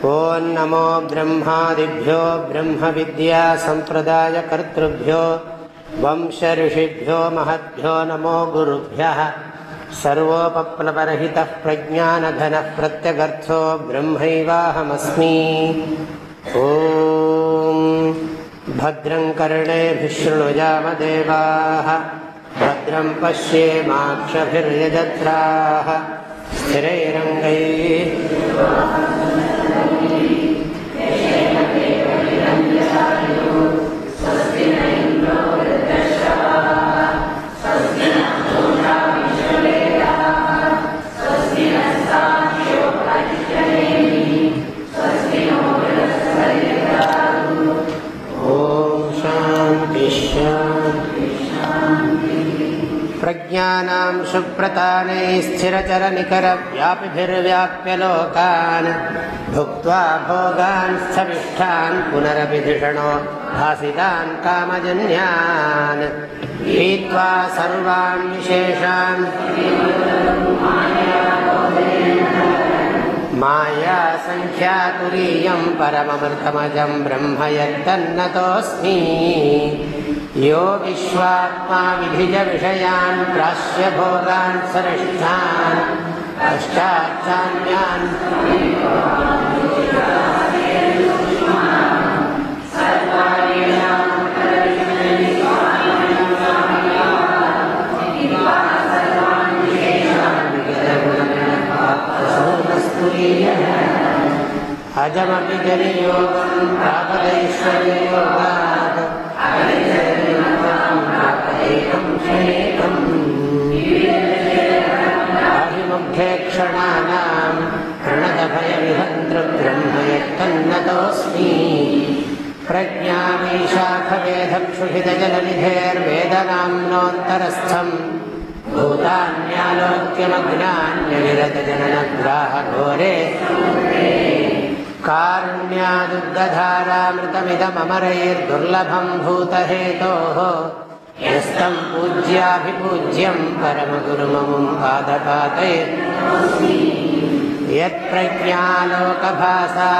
ॐ नमो ब्रह्मादिभ्यो ब्रह्मविद्यासम्प्रदायकर्तृभ्यो वंशऋषिभ्यो महद्भ्यो नमो गुरुभ्यः सर्वोपप्लवरहितः प्रज्ञानघनः प्रत्यगर्थो ब्रह्मैवाहमस्मि ॐ भद्रं कर्णेभिः शृणुयामदेवाः भद्रं पश्येमाक्षभिर्यजत्राः स्थिरैरङ्गैः प्रज्ञानां सुप्रतानैः स्थिरचरनिकरव्यापिभिर्व्याप्य लोकान् भुक्त्वा भोगान् स्थविष्ठान् पुनरपि धिषणो भासितान् कामजन्यान् पीत्वा सर्वान् विशेषान् माया सङ्ख्यातुरीयं परममृतमजं ब्रह्म यत्तन्नतोऽस्मि यो विश्वात्मा विधिजविषयान् प्राश्य भोगान् सरिष्ठान् पश्चाच्चान्यान् अजमपि जनियोगं हिमुखेक्षणानाम् प्रणदभयविहन्तृ ब्रह्मे तन्नतोऽस्मि प्रज्ञामीशाखवेधक्षुभितजलनिधेर्वेदनाम्नोऽन्तरस्थम् भूतान्यालोक्यमग्न्यविरतजनग्राहघोरे कारुण्यादुग्गधारामृतमिदमरैर्दुर्लभम्भूतहेतोः यस्तं पूज्याभिपूज्यं परमगुरुममुं पादपातैर् यत्प्रज्ञालोकभासा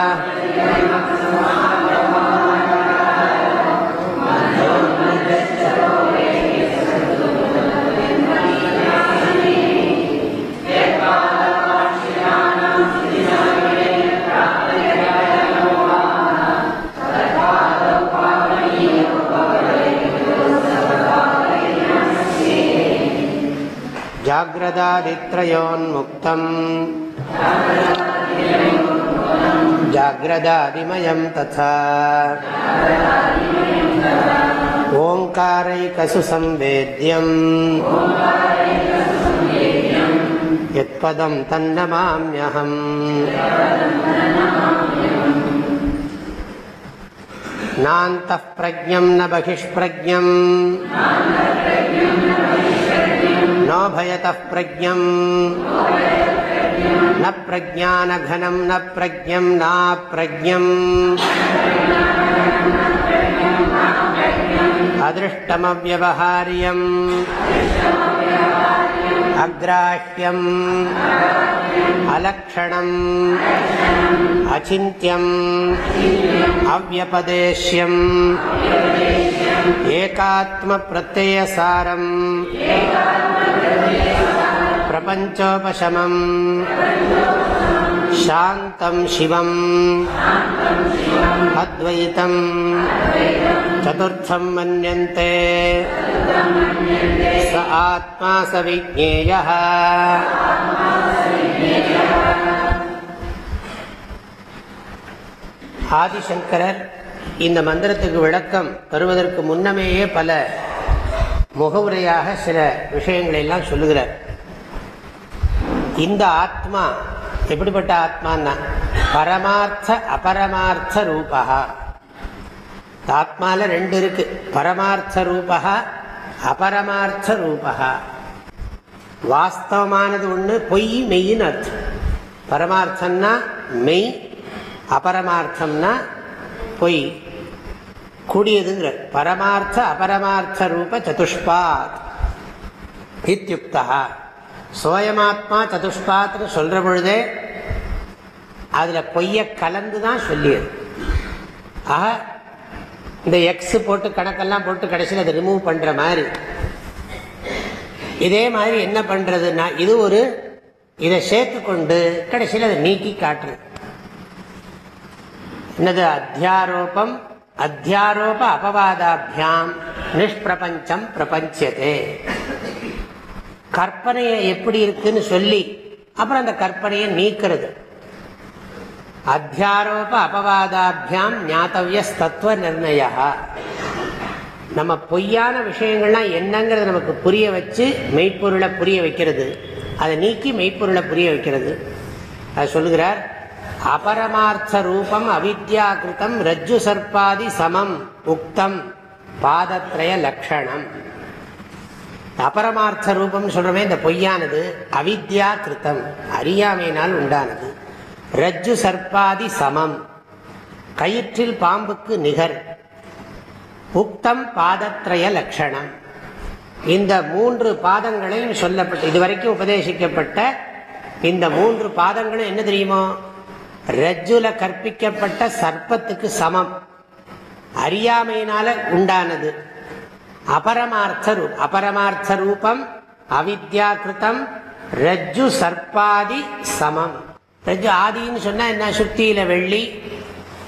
जाग्रदादित्रयोन्मुक्तम् जाग्रदादिमयं तथा ओङ्कारैकसु संवेद्यम् यत्पदं तन्नमाम्यहम् नान्तः प्रज्ञं न बहिष्प्रज्ञम् नो भयतः प्रज्ञम्। न प्रज्ञानघनं न प्रज्ञं नाप्रज्ञम् अदृष्टमव्यवहार्यम्। अग्राह्यम्। अलक्षणम्। अचिन्त्यम्। अव्यपदेश्यम् एकात्मप्रत्ययसारम् प्रपञ्चोपशमम् शान्तं शिवम् अद्वैतम् चतुर्थं मन्यन्ते स आत्मा स विज्ञेयः ஆதிசங்கரர் இந்த மந்திரத்துக்கு விளக்கம் தருவதற்கு முன்னமேயே பல முகவுரையாக சில விஷயங்களை எல்லாம் சொல்லுகிறார். இந்த ஆத்மா எப்படிப்பட்ட ஆத்மான்னா? பரமார்த்த அபரமார்த்த ரூபா. ஆத்மாவில் ரெண்டு இருக்கு. பரமார்த்த ரூபா அபரமார்த்த ரூபா. வாஸ்தவமானது ஒன்று பொய் மெய்ன்னு அர்த்தம். பரமார்த்தம்னா மெய் அபரமார்த்தம்னா பொய் கூடியதுங்கிற பரமார்த்த அபரமார்த்த ரூப சதுஷ்பாத் இத்தியுக்தா சோயமாத்மா சதுஷ்பாத்னு சொல்ற பொழுதே அதில் பொய்ய கலந்து தான் சொல்லியது. ஆக இந்த எக்ஸ் போட்டு கணக்கெல்லாம் போட்டு கடைசியில் அதை ரிமூவ் பண்ணுற மாதிரி. இதே மாதிரி என்ன பண்ணுறதுன்னா இது ஒரு இதை சேர்த்து கொண்டு கடைசியில் அதை நீக்கி காட்டுறது. என்னது அத்தியாரோபம்? அத்தியாரோப அபவாதாபியாம். நிஷ்பிரபஞ்சம் பிரபஞ்சதே. கற்பனையை எப்படி இருக்குன்னு சொல்லி அப்புறம் அந்த கற்பனையை நீக்கிறது. அத்தியாரோப அபவாதாபியாம் ஞாத்தவிய தத்துவ நிர்ணய. நம்ம பொய்யான விஷயங்கள்லாம் என்னங்கிறத நமக்கு புரிய வச்சு மெய்ப்பொருளை புரிய வைக்கிறது. அதை நீக்கி மெய்ப்பொருளை புரிய வைக்கிறது. அது சொல்லுகிறார் அபரமார்த்த ரூபம் அவித்யாக்கிருத்தம் ரஜ்ஜு சர்ப்பாதி சமம். உக்தம். பாதத்ரய லக்ஷணம். அபரமார்த்த ரூபம் சொல்றமே இந்த பொய்யானது அவித்யா கிருத்தம் அறியாமையினால் உண்டானது. ரஜ்ஜு சர்ப்பாதி சமம். கயிற்றில் பாம்புக்கு நிகர். உக்தம் பாதத்ரய லட்சணம் இந்த மூன்று பாதங்களையும் சொல்லப்பட்ட இதுவரைக்கும் உபதேசிக்கப்பட்ட இந்த மூன்று பாதங்களும் என்ன தெரியுமோ? ரஜ்ஜுல கற்பிக்கப்பட்ட சர்ப்பத்துக்கு சமம். அறியாமையினால உண்டானது. அபரமார்த்த ரூப் அபரமார்த்த ரூபம் அவித்யாக்கிருத்தம் ரஜ்ஜு சர்ப்பாதி சமம். ரஜ்ஜு ஆதின்னு சொன்னா என்ன? சுத்தியில வெள்ளி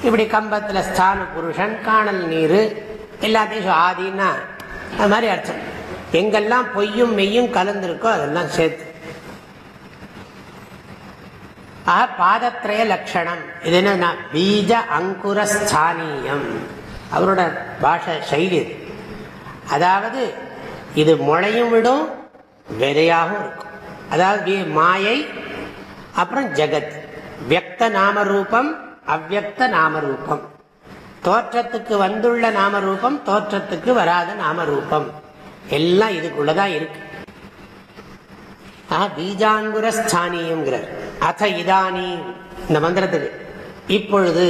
இப்படி கம்பத்துல ஸ்தான புருஷன் காணல் நீர் எல்லாத்தையும் ஆதின்னா அது மாதிரி அர்த்தம். எங்கெல்லாம் பொய்யும் மெய்யும் கலந்துருக்கோ அதெல்லாம் சேர்த்து. ஆக பாதத்ரய லட்சணம் இது என்ன பீஜ அங்குர ஸ்தானியம் அவரோட பாஷ சைலி அதாவது இது முளையும் விடும் விதையாகவும் இருக்கும் அதாவது மாயை அப்புறம் ஜெகத் வியக்த நாமரூபம் அவ்வக்த நாமரூபம் தோற்றத்துக்கு வந்துள்ள நாமரூபம் தோற்றத்துக்கு வராத நாமரூபம் எல்லாம் இதுக்குள்ளதான் இருக்கு பீஜாங்குர ஸ்தானியங்கிறார் அத இதானி. இந்த மந்திரத்துக்கு. இப்பொழுது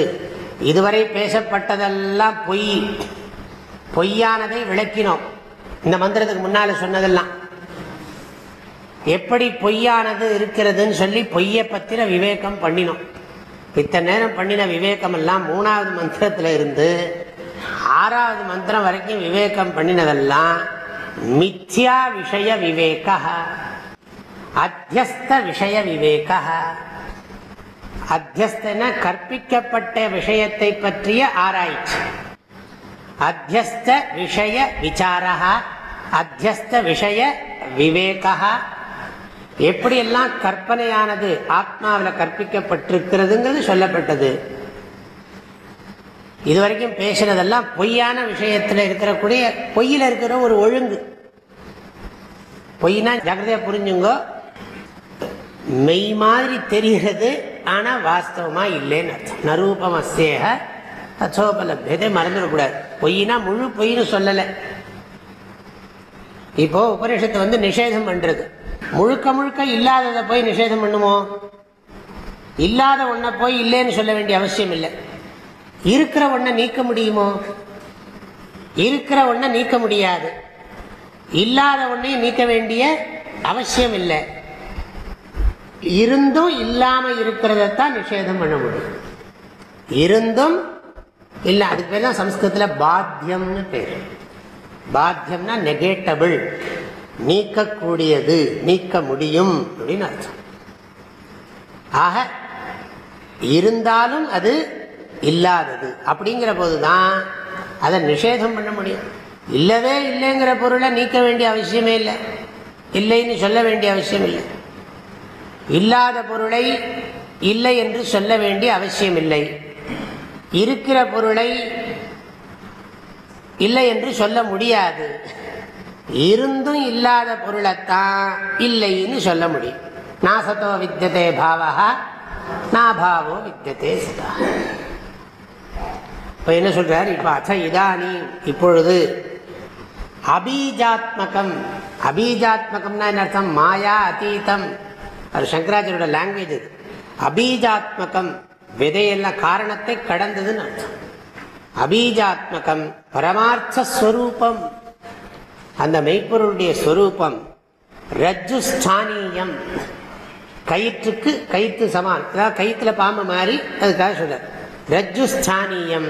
இதுவரை பேசப்பட்டதெல்லாம் பொய். பொய்யானதை விளக்கினோம். இந்த மந்திரத்துக்கு முன்னால சொன்னதெல்லாம். எப்படி பொய்யானது இருக்கிறதுன்னு சொல்லி பொய்யை பத்திர விவேகம் பண்ணினோம். இத்தனை நேரம் பண்ணின விவேகம் எல்லாம் மூணாவது மந்திரத்துல இருந்து ஆறாவது மந்திரம் வரைக்கும் விவேகம் பண்ணினதெல்லாம் மித்யா விஷய விவேக அத்தியஸ்த விஷய விவேக அத்தியஸ்தன கற்பிக்கப்பட்ட விஷயத்தை பற்றிய ஆராய்ச்சி. அத்தியஸ்த விஷய விசாரா அத்தியஸ்த விஷய விவேகா எப்படியெல்லாம் கற்பனையானது ஆத்மாவில் கற்பிக்கப்பட்டிருக்கிறதுங்கிறது சொல்லப்பட்டது. இதுவரைக்கும் பேசினதெல்லாம் பொய்யான விஷயத்தில் இருக்கிறக்கூடிய பொய்யில் இருக்கிற ஒரு ஒழுங்கு. பொய்னா ஜாக்கிரதையா புரிஞ்சுங்கோ. மெய் மாதிரி தெரிகிறது ஆனா வாஸ்தவமா இல்லைன்னு அர்த்தம். நரூபம் அசேக தச்சோபலபியதை மறந்துடக்கூடாது பொய்னா முழு பொய்னு சொல்லலை. இப்போ உபனிஷத்து வந்து நிஷேதம் பண்றது. முழுக்க முழுக்க இல்லாததை போய் நிஷேதம் பண்ணுமோ? இல்லாத ஒன்றை போய் இல்லைன்னு சொல்ல வேண்டிய அவசியம் இல்லை. இருக்கிற ஒன்றை நீக்க முடியுமோ? இருக்கிற ஒன்றை நீக்க முடியாது. இல்லாத ஒன்றையும் நீக்க வேண்டிய அவசியம் இல்லை. இருந்தும் இல்லாம இருக்கிறதான் நிஷேதம் பண்ண முடியும். இருந்தும் இல்லை அதுக்கு பேர் தான் சம்ஸ்கிருதத்தில் பாத்தியம்னு பேர். பாத்தியம்னா நெகேட்டபிள் நீக்கக்கூடியது நீக்க முடியும் அப்படின்னு அர்த்தம். ஆக இருந்தாலும் அது இல்லாதது. அப்படிங்கிற போதுதான் அதை நிஷேதம் பண்ண முடியும். இல்லவே இல்லைங்கிற பொருளை நீக்க வேண்டிய அவசியமே இல்லை. இல்லைன்னு சொல்ல வேண்டிய அவசியம் இல்லை. இல்லாத பொருளை இல்லை என்று சொல்ல வேண்டிய அவசியம் இல்லை இருக்கிற பொருளை இல்லை என்று சொல்ல முடியாது. இருந்தும் இல்லாத பொருளைத்தான் இல்லைன்னு சொல்ல முடியும். நாசத்தோ வித்தியதே பாவா நாபாவோ வித்தியதே சதா இப்போ என்ன சொல்றார்? இப்போ அச்ச இதானி இப்பொழுது அபீஜாத்மகம். அபீஜாத்மகம்னா என்ன அர்த்தம்? மாயா அதீதம் அது சங்கராச்சாரியோட லாங்குவேஜ் இது. அபீஜாத்மகம் விதையெல்லாம் காரணத்தை கடந்ததுன்னு அர்த்தம். அபீஜாத்மகம் பரமார்த்தஸ்வரூபம் அந்த மெய்ப்பொருளுடைய ஸ்வரூபம் ரஜ்ஜு ஸ்தானியம் கயிற்றுக்கு கயிற்று சமான். அதாவது கயிற்றுல பாம்பு மாறி அதுக்காக சொல்ற. ரஜ்ஜு ஸ்தானியம்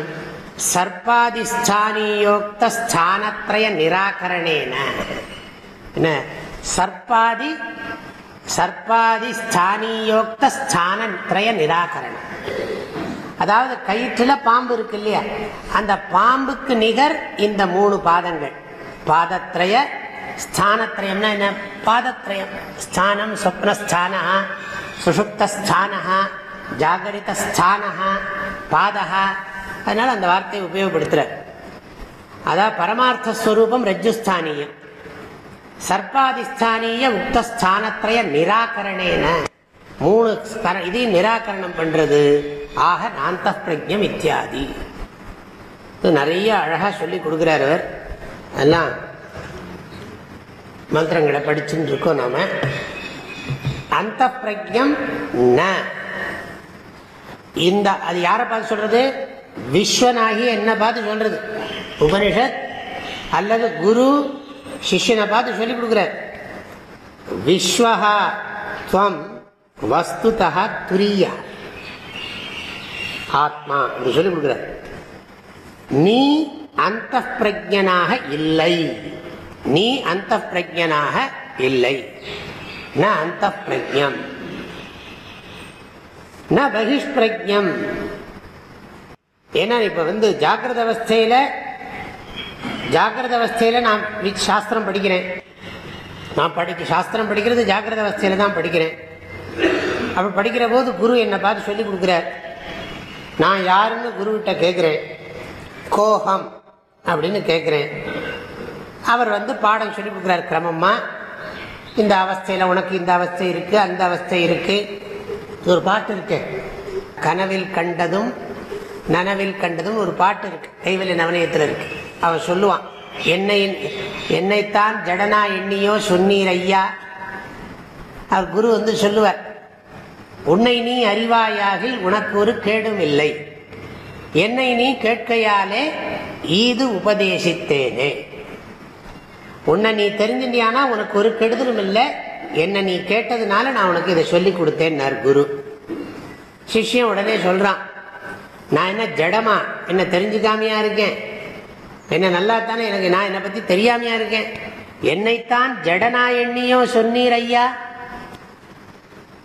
சர்ப்பாதிஸ்தானியோக்த ஸ்தானத்ரய நிராகரணேன. என்ன? சர்ப்பாதி சர்ப்பாதி ஸ்தானியோக்த ஸ்தானத்ரய நிராகரணம். அதாவது கயிற்றுல பாம்பு இருக்கு இல்லையா? அந்த பாம்புக்கு நிகர் இந்த மூணு பாதங்கள். பாதத்ரய ஸ்தானத்ரயம்னா என்ன? பாதத்ரயம். ஸ்தானம் ஸ்வப்னஸ்தான சுஷுப்தஸ்தான ஜாகரிதஸ்தான பாதா அதனால அந்த வார்த்தையை உபயோகப்படுத்துற பரமார்த்த ஸ்வரூபம் ரஜ்ஜுஸ்தானியம். சர்ப்பாதிஸ்தானிய உக்தஸ்தானத்ரய நிராகரணேன. மூணு இதையும் நிராகரணம் பண்றது. ஆக நாந்த பிரஜம் இத்தியாதி நிறைய அழகா சொல்லி கொடுக்குறார் அவர். அதெல்லாம் மந்திரங்களை படிச்சுட்டு இருக்கோம் நாம. அந்த பிரஜம் ந. இந்த அது யாரை பார்த்து சொல்றது? விஸ்வனாகி என்ன பார்த்து சொல்றது. உபனிஷத் அல்லது குரு சிஷ்யனை பார்த்து சொல்லி கொடுக்குறார் விஸ்வஹா துவம் வஸ்துதா துரிய ஆத்மா அப்படி சொல்லி கொடுக்குறார் நீ அந்த பிரஜனாக இல்லை நீ அந்த பிரஜனாக இல்லை ந அந்த பிரஜம் ந பகிஷ்பிரஜம் ஏன்னா இப்ப வந்து ஜாக்கிரத அவஸ்தையில ஜாக்கிரத அவஸ்தையில நான் சாஸ்திரம் படிக்கிறேன். நான் படிக்க சாஸ்திரம் படிக்கிறது ஜாக்கிரத அவஸ்தையில தான் படிக்கிறேன். அப்ப படிக்கிற போது குரு என்னை பார்த்து சொல்லி கொடுக்குறார். நான் யாருன்னு குருவிட்ட கேட்குறேன். கோஹம் அப்படின்னு கேட்குறேன். அவர் வந்து பாடம் சொல்லி கொடுக்குறார் கிரமமாக இந்த அவஸ்தையில் உனக்கு இந்த அவஸ்தை இருக்கு அந்த அவஸ்தை இருக்குது ஒரு பாட்டு இருக்கு. கனவில் கண்டதும் நனவில் கண்டதும் ஒரு பாட்டு இருக்கு. கைவலி நவனயத்தில் இருக்கு. அவன் சொல்லுவான் என்னை என்னைத்தான் ஜடனா எண்ணியோ சொன்னீர் ஐயா. அவர் குரு வந்து சொல்லுவார் உன்னை நீ அறிவாயாகில் உனக்கு ஒரு கேடும் இல்லை. என்னை நீ கேட்கையாலே ஈது உபதேசித்தேனே. உன்னை நீ தெரிஞ்சிட்டியானா உனக்கு ஒரு கெடுதலும் இல்லை. என்ன நீ கேட்டதுனால நான் உனக்கு இதை சொல்லி கொடுத்தேன்னார் குரு. சிஷ்யன் உடனே சொல்றான் நான் என்ன ஜடமா? என்ன தெரிஞ்சுக்காமையா இருக்கேன்? என்ன நல்லா தானே எனக்கு? நான் என்னை பத்தி தெரியாமையா இருக்கேன். என்னைத்தான் ஜடனா எண்ணியோ சொன்னீர் ஐயா.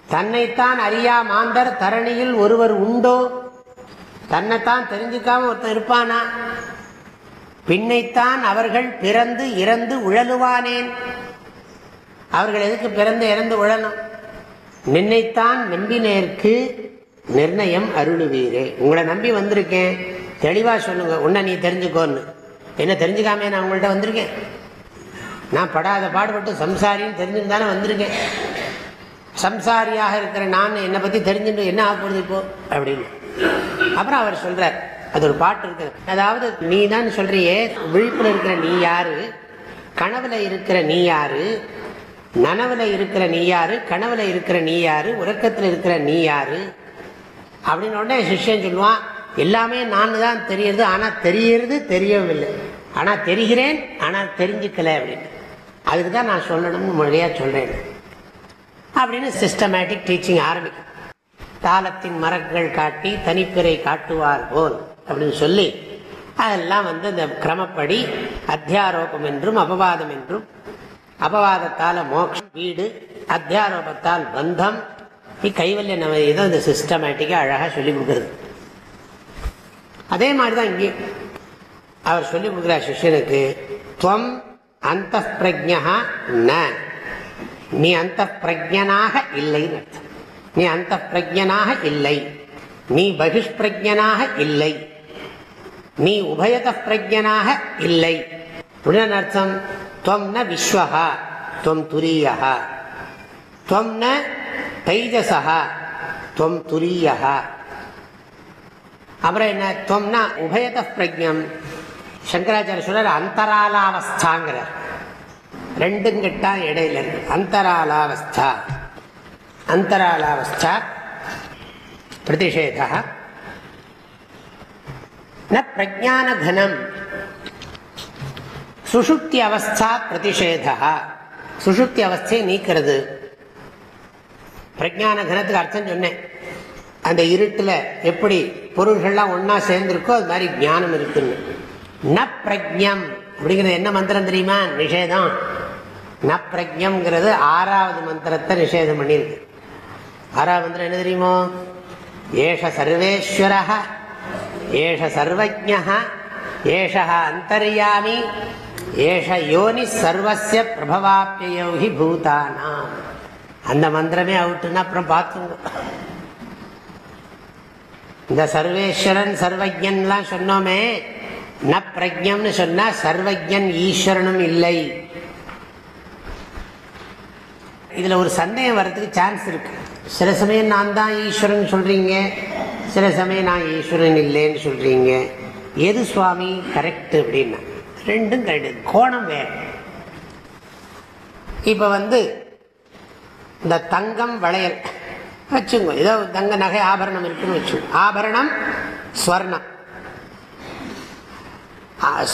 தன்னைத்தான் அறியா மாந்தர் தரணியில் ஒருவர் உண்டோ? தன்னைத்தான் தெரிஞ்சுக்காம ஒருத்தன் இருப்பானா? பின்னைத்தான் அவர்கள் பிறந்து இறந்து உழலுவானேன். அவர்கள் எதுக்கு பிறந்து இறந்து உழலும் நின்னைத்தான் நம்பினேற்கு நிர்ணயம் அருளுவீரே. உங்களை நம்பி வந்திருக்கேன். தெளிவா சொல்லுங்க. உன்னை நீ தெரிஞ்சுக்கோன்னு. என்ன தெரிஞ்சுக்காமே நான் உங்கள்கிட்ட வந்திருக்கேன்? நான் படாத பாடுபட்டு சம்சாரின்னு தெரிஞ்சுருந்தானே தானே வந்திருக்கேன். சம்சாரியாக இருக்கிற நான் என்னை பற்றி தெரிஞ்சுட்டு என்ன ஆக போகுது இப்போ? அப்படின்னு. அப்புறம் அவர் சொல்கிறார் அது ஒரு பாட்டு இருக்கு அதாவது நீ தான் சொல்றியே விழிப்புல இருக்கிற நீ யாரு? கனவுல இருக்கிற நீ யாரு? நனவுல இருக்கிற நீ யாரு? கனவுல இருக்கிற நீ யாரு? உறக்கத்தில் இருக்கிற நீ யாரு? அப்படின்னு உடனே சிஷ்யன் சொல்லுவான் எல்லாமே நான் தான் தெரியுது ஆனால் தெரியறது தெரியவில்லை. ஆனால் தெரிகிறேன் ஆனால் தெரிஞ்சுக்கல அப்படின்னு. அதுக்கு தான் நான் சொல்லணும்னு மொழியாக சொல்கிறேன் அப்படின்னு சிஸ்டமேட்டிக் டீச்சிங் ஆரம்பிக்கும். தாளத்தின் மரங்கள் காட்டி தனிப்பிறை காட்டுவார் போல் அப்படின்னு சொல்லி அதெல்லாம் வந்து இந்த கிரமப்படி அத்தியாரோபம் என்றும் அபவாதம் என்றும் அபவாதத்தால் மோட்சம் வீடு அத்தியாரோபத்தால் பந்தம் கைவல்ய நம்ம இதை இந்த சிஸ்டமேட்டிக்காக அழகாக சொல்லி கொடுக்குறது. அதே மாதிரி தான் இங்கே. அவர் சொல்லி கொடுக்குறார் சிஷ்யனுக்கு துவம் அந்த பிரஜா ந. நீ அந்த பிரஜனாக இல்லைன்னு அர்த்தம். நீ அந்த பிரஜனாக இல்லை. நீ பகிஷ்பிரஜனாக இல்லை. நீ உபயத பிரஜனாக இல்லை. அப்படின்னு அர்த்தம்? துவம் ந விஸ்வகா துவம் துரியகா துவம் ந தைஜசா துவம் துரியகா அப்புறம் என்ன? துவம்னா உபயத பிரஜம் சங்கராச்சாரிய சொல்றார் அந்தராலாவஸ்தாங்கிறார். ரெண்டும் கிட்டா இடையில இருக்கு. அந்தராலாவஸ்தா. அந்தராலாவஸ்தா பிரதிஷேதா. ந பிரஜானகனம் சுஷுப்தி அவஸ்தா பிரதிஷேதா. சுஷுப்தி அவஸ்தையை நீக்கிறது. பிரஜான கனத்துக்கு அர்த்தம் சொன்னேன். இருட்டில் எப்படி பொருள்கள்லாம் ஒன்றா சேர்ந்துருக்கோ அது மாதிரி ஞானம் இருக்குன்னு. ந பிரஜம் அப்படிங்கிறது என்ன மந்திரம் தெரியுமா? நிஷேதம். ந பிரஜம்ங்கிறது ஆறாவது மந்திரத்தை நிஷேதம் பண்ணியிருக்கு. ஆறாவது மந்திரம் என்ன தெரியுமோ? ஏஷ சர்வேஸ்வர ஏஷ சர்வஜா ஏஷ அந்தர்யாமி ஏஷ யோனி சர்வசிய பிரபவாப்பியோகி பூதானா அந்த மந்திரமே அவுட்டுன்னா அப்புறம் பார்த்துங்க. இந்த சர்வேஸ்வரன் சர்வஜன்லாம் சொன்னோமே. ந பிரஜம்னு சொன்னா சர்வஜன் ஈஸ்வரனும் இல்லை. இதுல ஒரு சந்தேகம் வர்றதுக்கு சான்ஸ் இருக்கு. சில சமயம் நான் தான் ஈஸ்வரன் சொல்றீங்க. சில சமயம் நான் ஈஸ்வரன் இல்லைன்னு சொல்றீங்க. எது சுவாமி? கரெக்ட் அப்படின்னா. ரெண்டும் கரெக்டு கோணம் வேறு. இப்ப வந்து இந்த தங்கம் வளையல். வச்சுங்க. ஏதோ தங்க நகை ஆபரணம் இருக்குன்னு வச்சு ஆபரணம் ஸ்வர்ணம்.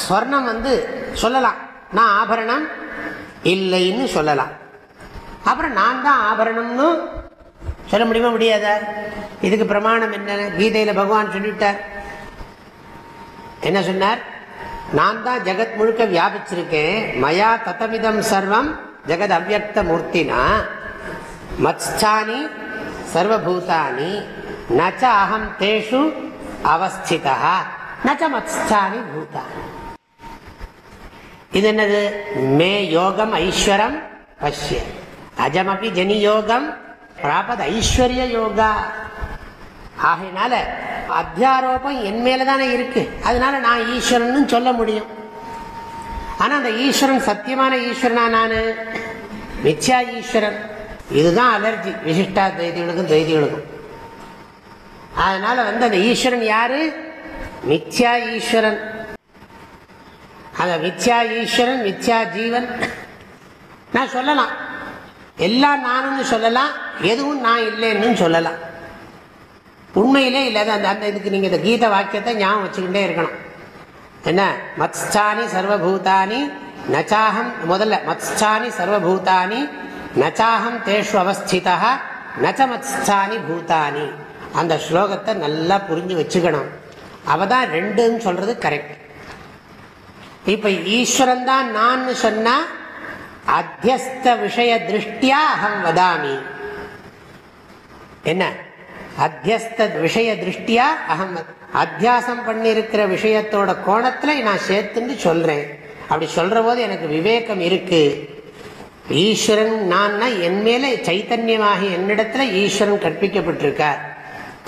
ஸ்வர்ணம் வந்து சொல்லலாம். நான் ஆபரணம் இல்லைன்னு சொல்லலாம். அப்புறம் நான் தான் ஆபரணம்னு சொல்ல முடியுமா முடியாதா? இதுக்கு பிரமாணம் என்ன? கீதையில் பகவான் சொல்லிட்டார். என்ன சொன்னார்? நான் தான் ஜெகத் முழுக்க வியாபிச்சிருக்கேன். மயா தத்தமிதம் சர்வம் ஜெகத் அவ்வக்த மூர்த்தினா. மத்ஸ்தானி சர்வபூதானி நச்ச அகம் தேஷு அவஸ்திதா நச்ச மத்ஸ்தானி பூதானி இது என்னது மே யோகம் ஐஸ்வரம் பஷ்ய அஜமபி ஜனி யோகம் பிராபத் ஐஸ்வர்ய யோகா ஆகையினால அத்தியாரோபம் என் மேல தானே இருக்கு. அதனால நான் ஈஸ்வரன் சொல்ல முடியும். ஆனா அந்த ஈஸ்வரன் சத்தியமான ஈஸ்வரனா நானு? மித்யா ஈஸ்வரன். இதுதான் அலர்ஜி. விசிஷ்டா துவைதிகளுக்கும் துவைதிகளுக்கும் அதனால வந்து அந்த ஈஸ்வரன் யாரு? மித்யா ஈஸ்வரன். அந்த மித்யா ஈஸ்வரன் மித்யா ஜீவன். நான் சொல்லலாம். எல்லாம் நானும் சொல்லலாம். எதுவும் நான் இல்லைன்னு சொல்லலாம். உண்மையிலே இல்லாத அந்த அந்த இதுக்கு நீங்க இந்த கீத வாக்கியத்தை ஞாபகம் வச்சுக்கிட்டே இருக்கணும். என்ன? மத்ஸ்தானி சர்வபூதானி நச்சாகம் முதல்ல. மத்ஸ்தானி சர்வபூதானி நச்சாகம் தேஷு அவஸ்திதா நச்சமத்ஸ்தானி பூதானி. அந்த ஸ்லோகத்தை நல்லா புரிஞ்சு வச்சுக்கணும். அவதான் ரெண்டுன்னு சொல்றது கரெக்ட் இப்ப ஈஸ்வரன் தான் நான் சொன்னா அத்தியஸ்த விஷய திருஷ்டியா அகம் வதாமி. என்ன? அத்தியஸ்த விஷய திருஷ்டியா அகம் அத்தியாசம் பண்ணியிருக்கிற விஷயத்தோட கோணத்துல நான் சேர்த்துன்னு சொல்றேன். அப்படி சொல்ற போது எனக்கு விவேகம் இருக்கு. ஈஸ்வரன் நான்னா என் மேல சைத்தன்யமாக என்னிடத்துல ஈஸ்வரன் கற்பிக்கப்பட்டிருக்கார்.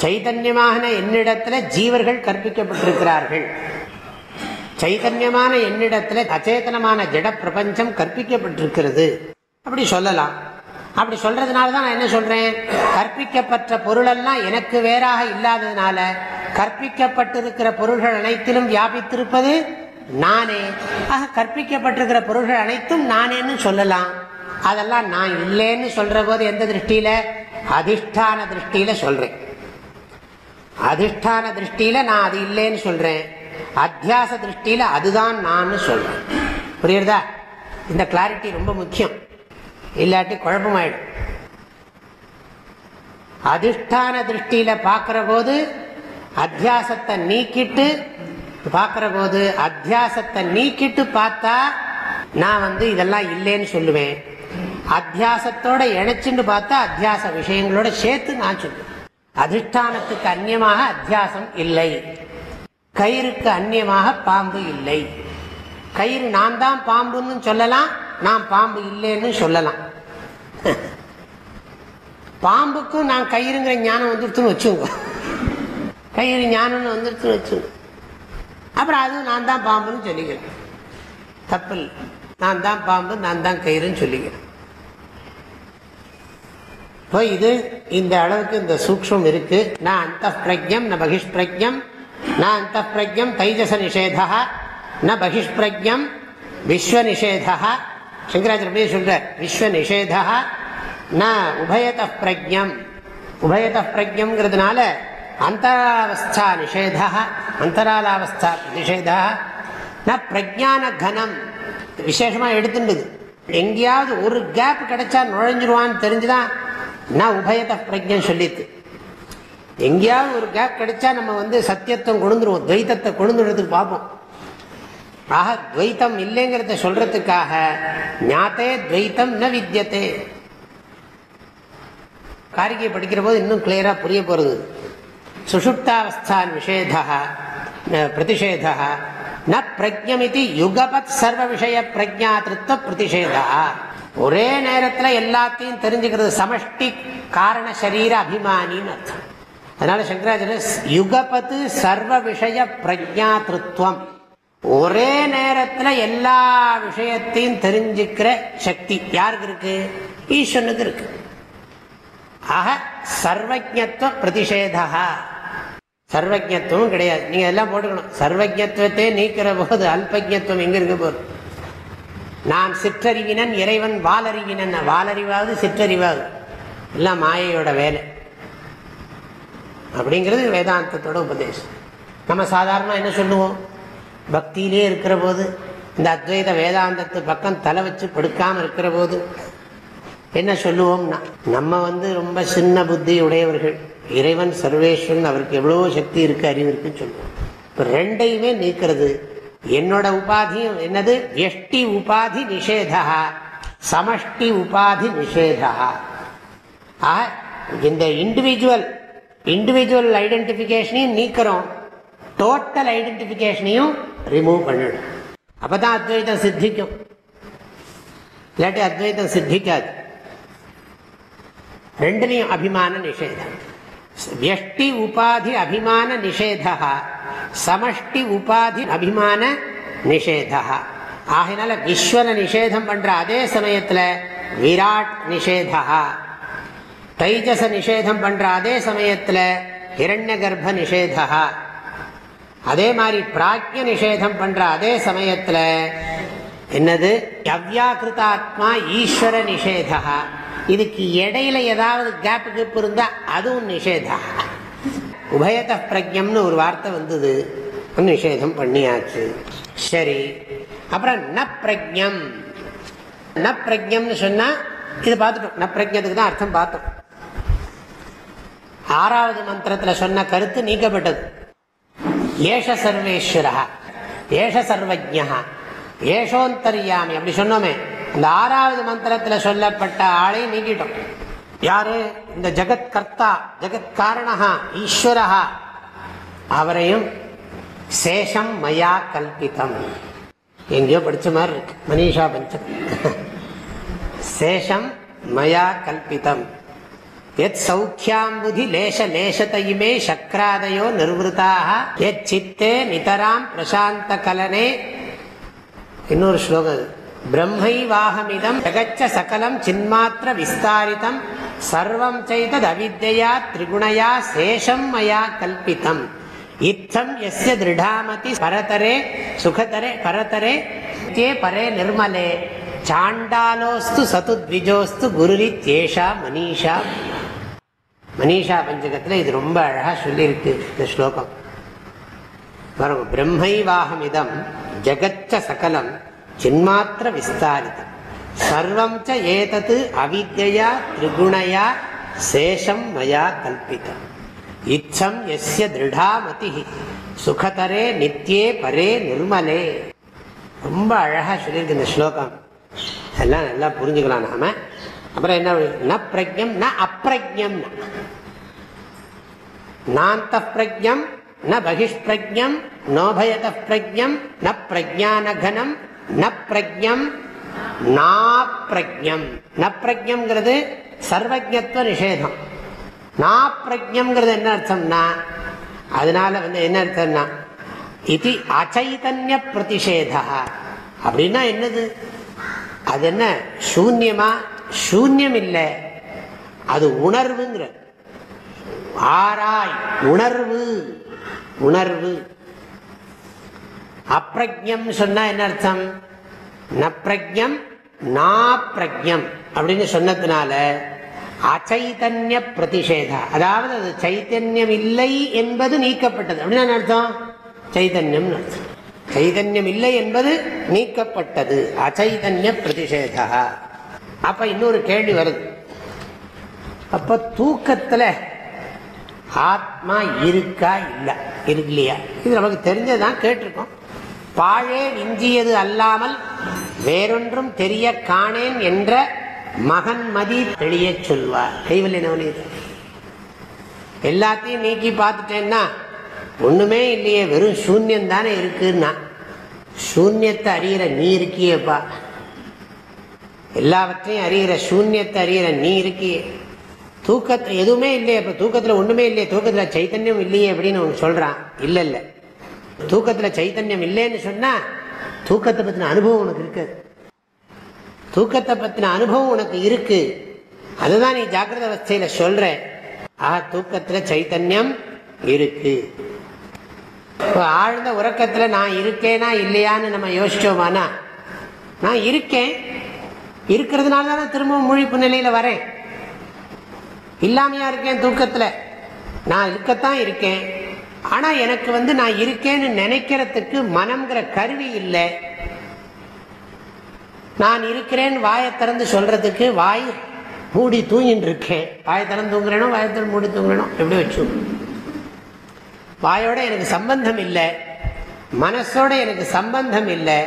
சைதன்யமான என்னிடத்துல ஜீவர்கள் கற்பிக்கப்பட்டிருக்கிறார்கள். சைதன்யமான என்னிடத்துல அச்சேதனமான ஜட பிரபஞ்சம் கற்பிக்கப்பட்டிருக்கிறது. அப்படி சொல்லலாம். அப்படி சொல்றதுனால தான் நான் என்ன சொல்றேன்? கற்பிக்கப்பட்ட பொருளெல்லாம் எனக்கு வேறாக இல்லாததுனால கற்பிக்கப்பட்டிருக்கிற பொருள்கள் அனைத்திலும் வியாபித்திருப்பது நானே. ஆக கற்பிக்கப்பட்டிருக்கிற பொருள்கள் அனைத்தும் நானேன்னு சொல்லலாம். அதெல்லாம் நான் இல்லைன்னு சொல்ற போது எந்த திருஷ்டியில? அதிஷ்டான திருஷ்டியில சொல்றேன். அதிஷ்டான திருஷ்டியில நான் அது இல்லைன்னு சொல்றேன். அத்தியாச திருஷ்டியில அதுதான் நான் சொல்றேன். புரியுறதா? இந்த கிளாரிட்டி ரொம்ப முக்கியம். இல்லாட்டி குழப்பமாயிடும். அதிஷ்டான திருஷ்டியில பார்க்கிற போது அத்தியாசத்தை நீக்கிட்டு பார்க்கிற போது அத்தியாசத்தை நீக்கிட்டு பார்த்தா நான் வந்து இதெல்லாம் இல்லைன்னு சொல்லுவேன். அத்தியாசத்தோட இணைச்சுன்னு பார்த்தா அத்தியாச விஷயங்களோட சேர்த்து நான் சொல்லுவேன் அதிஷ்டானத்துக்கு அந்நியமாக அத்தியாசம் இல்லை. கயிறுக்கு அந்நியமாக பாம்பு இல்லை. கயிறு நான் தான் பாம்புன்னு சொல்லலாம் நான் பாம்பு இல்லைன்னு சொல்லலாம். பாம்புக்கும் நான் கயிறுங்கிற ஞானம் வந்துருச்சுன்னு வச்சுங்க கயிறு ஞானம்னு வந்துருச்சுன்னு வச்சுங்க அப்புறம் அதுவும் நான் தான் பாம்புன்னு சொல்லிக்கிறேன். தப்பு இல்லை நான் தான் பாம்பு நான் தான் கயிறுன்னு சொல்லிக்கிறேன். இப்போ இது இந்த அளவுக்கு இந்த சூக்ஷம் இருக்கு. நான் அந்த பிரஜம் ந பகிஷ்பிரஜம் நான் அந்த பிரஜம் தைஜச நிஷேதா ந பகிஷ்பிரஜம் விஸ்வ நிஷேதா சங்கராச்சாரிய சொல்றார் விஸ்வ நிஷேதா ந உபயத பிரஜம் உபயத பிரஜம்ங்கிறதுனால அந்தராவஸ்தா நிஷேதா அந்தராலாவஸ்தா நிஷேதா ந பிரஜான கனம். விசேஷமாக எடுத்துட்டுது எங்கேயாவது ஒரு கேப் கிடைச்சா நுழைஞ்சிருவான்னு தெரிஞ்சுதான் நான் உபயத பிரஜன் சொல்லித்து எங்கேயாவது ஒரு கேப் கிடைச்சா நம்ம வந்து சத்தியத்தை கொண்டுருவோம் துவைத்தத்தை கொண்டுறதுக்கு பார்ப்போம். ஆக துவைத்தம் இல்லைங்கிறத சொல்றதுக்காக ஞாத்தே துவைத்தம் ந வித்தியத்தே காரிகை படிக்கிற போது இன்னும் கிளியரா புரிய போறது. சுஷுப்தாவஸ்தான் விஷேதா பிரதிஷேதா ந பிரஜமிதி யுகபத் சர்வ விஷய பிரஜாத்திருத்த பிரதிஷேதா ஒரே நேரத்தில் எல்லாத்தையும் தெரிஞ்சுக்கிறது சமஷ்டி காரண சரீர அபிமானின்னு அர்த்தம். அதனால சங்கராச்சாரிய யுகபத்து சர்வ விஷய பிரஜாத்திருவம் ஒரே நேரத்தில் எல்லா விஷயத்தையும் தெரிஞ்சுக்கிற சக்தி யாருக்கு இருக்கு? ஈஸ்வனுக்கு இருக்கு. ஆக சர்வஜத்துவ பிரதிஷேதா சர்வஜத்துவம் கிடையாது. நீங்க எல்லாம் போட்டுக்கணும். சர்வஜத்துவத்தை நீக்கிற போது அல்பஜத்துவம் எங்க இருக்க போகுது? நான் சிற்றறிவினன் இறைவன் வாலறிவினன். வாலறிவாவது சிற்றறிவாவது. எல்லாம் மாயையோட வேலை. அப்படிங்கிறது வேதாந்தத்தோட உபதேசம். நம்ம சாதாரண என்ன சொல்லுவோம்? பக்தியிலே இருக்கிற போது இந்த அத்வைத வேதாந்தத்து பக்கம் தலை வச்சு படுக்காமல் இருக்கிற போது என்ன சொல்லுவோம்னா நம்ம வந்து ரொம்ப சின்ன புத்தி உடையவர்கள் இறைவன் சர்வேஸ்வரன் அவருக்கு எவ்வளவோ சக்தி இருக்கு அறிவு இருக்குன்னு சொல்லுவோம். இப்போ ரெண்டையுமே நீக்கிறது என்னோட உபாதியும் என்னது? எஷ்டி உபாதி நிஷேதா. சமஷ்டி உபாதி நிஷேதா. இந்த இண்டிவிஜுவல் இண்டிவிஜுவல் ஐடென்டிபிகேஷனையும் நீக்கிறோம். டோட்டல் ஐடென்டிபிகேஷனையும் ரிமூவ் பண்ணிடும் அப்பதான் அத்வைதம் சித்திக்கும். இல்லாட்டி அத்வைதம் சித்திக்காது. ரெண்டுலையும் அபிமான நிஷேதம். எஷ்டி உபாதி அபிமான நிஷேதா. சமஷ்டி உபாதி அபிமான நிஷேதா. ஆகினால விஸ்வன நிஷேதம் பண்ற அதே சமயத்தில் விராட் நிஷேதா. தைஜச நிஷேதம் பண்ற அதே சமயத்தில் ஹிரண்ய கர்ப்ப நிஷேதா. அதே மாதிரி பிராக்ய நிஷேதம் பண்ற அதே சமயத்தில் என்னது? அவ்யாக்கிருதாத்மா ஈஸ்வர நிஷேதா. இதுக்கு இடையில ஏதாவது கேப் கிப் இருந்தா அதுவும் நிஷேதா. உபயத பிரஜம்னு ஒரு வார்த்தை வந்தது. நிஷேதம் பண்ணியாச்சு. சரி. அப்புறம் ந பிரஜம் ந பிரஜம்னு சொன்னா இது பார்த்துட்டோம். ந பிரஜத்துக்கு தான் அர்த்தம் பார்த்தோம். ஆறாவது மந்திரத்தில் சொன்ன கருத்து நீக்கப்பட்டது. ஏஷ சர்வேஸ்வரா. ஏஷ சர்வஜா ஏஷோந்தரியாமி. அப்படி சொன்னோமே. இந்த ஆறாவது மந்திரத்தில் சொல்லப்பட்ட ஆளை நீக்கிட்டோம். யாரு? இந்த ஜெகத் கர்த்தா ஜெகத் காரணா ஈஸ்வரா அவரையும் சேஷம் மயா கல்பித்தம். எங்கேயோ படிச்ச மாதிரி இருக்கு. மனிஷா பஞ்சம். சேஷம் மயா கல்பித்தம். எத் சௌக்கியாம்புதி லேச லேசத்தையுமே சக்கராதயோ நிர்வதாக எத் சித்தே நிதராம் பிரசாந்த கலனே இன்னொரு ஸ்லோகம் பிரம்மைவாகமிதம் ஜகச்ச சகலம் சின்மாத்திர விஸ்தாரிதம் சர்வம் செய்தது அவித்யா திரிகுணயா சேஷம் மயா கல்பித்தம் இத்தம் எஸ்ய திருடாமதி பரதரே சுகதரே பரதரே தே பரே நிர்மலே சாண்டாலோஸ்து சதுத்விஜோஸ்து குருரித்யேஷா மனிஷா மனிஷா பஞ்சகத்தில் இது ரொம்ப அழகாக சொல்லியிருக்கு இந்த ஸ்லோகம். பாருங்க பிரம்மைவாகமிதம் ஜகச்ச சகலம் சின்மாத்திர விஸ்தாரிதம் சர்வம் ச ஏதத்து அவித்யா திரிகுணயா சேஷம் மயா கல்பிதம் இச்சம் எஸ்ய திருடாமதி சுகதரே நித்தியே பரே நிர்மலே ரொம்ப அழகாக சொல்லியிருக்கு இந்த ஸ்லோகம். எல்லாம் நல்லா புரிஞ்சுக்கலாம் நாம. அப்புறம் என்ன ந பிரஜம் ந அப்பிரஜம் நாந்த பிரஜம் ந பகிஷ்பிரஜம் நோபயத பிரஜம் ந பிரஜானகனம் ந பிரஜம் நாப்பிரஜம் ந பிரஜம்ங்கிறது சர்வஜத்துவ நிஷேதம். நாப்பிரஜம்ங்கிறது என்ன அர்த்தம்னா அதனால வந்து என்ன அர்த்தம்னா இது அச்சைதன்ய பிரதிஷேதா. அப்படின்னா என்னது? அது என்ன? சூன்யமா? சூன்யம் இல்லை அது உணர்வுங்கிற ஆராய் உணர்வு. உணர்வு. அப்பிரஜம் சொன்னா என்ன அர்த்தம்? நப்பிரஜம் நாப்பிரஜம் அப்படின்னு சொன்னதுனால அச்சைதன்ய பிரதிஷேதா. அதாவது அது சைத்தன்யம் இல்லை என்பது நீக்கப்பட்டது. அப்படின்னு அர்த்தம்? சைதன்யம் அர்த்தம். சைதன்யம் இல்லை என்பது நீக்கப்பட்டது. அச்சைதன்ய பிரதிஷேதா. அப்ப இன்னொரு கேள்வி வருது. அப்ப தூக்கத்துல ஆத்மா இருக்கா இல்ல? இருக்கு இல்லையா? இது நமக்கு தெரிஞ்சதான் கேட்டிருக்கோம். பாழே விஞ்சியது அல்லாமல் வேறொன்றும் தெரிய காணேன் என்ற மகன் மதி தெளிய சொல்வார். கைவல்லி நவநீத எல்லாத்தையும் நீக்கி பார்த்துட்டேன்னா ஒண்ணுமே இல்லையே வெறும் சூன்யம் தானே இருக்குன்னா? சூன்யத்தை அறிகிற நீ இருக்கியப்பா. எல்லாவற்றையும் அறிகிற சூன்யத்தை அறிகிற நீ இருக்கியே. தூக்கத்தில் எதுவுமே இல்லையே இப்போ தூக்கத்தில் ஒன்றுமே இல்லையே தூக்கத்தில் சைத்தன்யம் இல்லையே அப்படின்னு அவன் சொல்கிறான் இல்லை இல்லை தூக்கத்தில் சைத்தன்யம் இல்லைன்னு சொன்னால் தூக்கத்தை பற்றின அனுபவம் உனக்கு இருக்காது தூக்கத்தை பற்றின அனுபவம் உனக்கு இருக்கு. அதுதான் நீ ஜாக்கிரத அவஸ்தையில் சொல்ற. ஆஹா தூக்கத்தில் சைத்தன்யம் இருக்கு. இப்போ ஆழ்ந்த உறக்கத்தில் நான் இருக்கேனா இல்லையான்னு நம்ம யோசிச்சோமானா நான் இருக்கேன். இருக்கிறதுனால தான் திரும்பவும் முழிப்பு நிலையில் வரேன். இல்லாமையா இருக்கேன் தூக்கத்தில். நான் இருக்கத்தான் இருக்கேன். ஆனால் எனக்கு வந்து நான் இருக்கேன்னு நினைக்கிறதுக்கு மனம்ங்கிற கருவி இல்லை. நான் இருக்கிறேன் வாயை திறந்து சொல்றதுக்கு வாய் மூடி தூங்கிட்டு இருக்கேன் வாயை திறந்து தூங்குறேனோ வாயை திறந்து மூடி தூங்குறேனோ எப்படி வச்சு? வாயோட எனக்கு சம்பந்தம் இல்லை. மனசோட எனக்கு சம்பந்தம் இல்லை.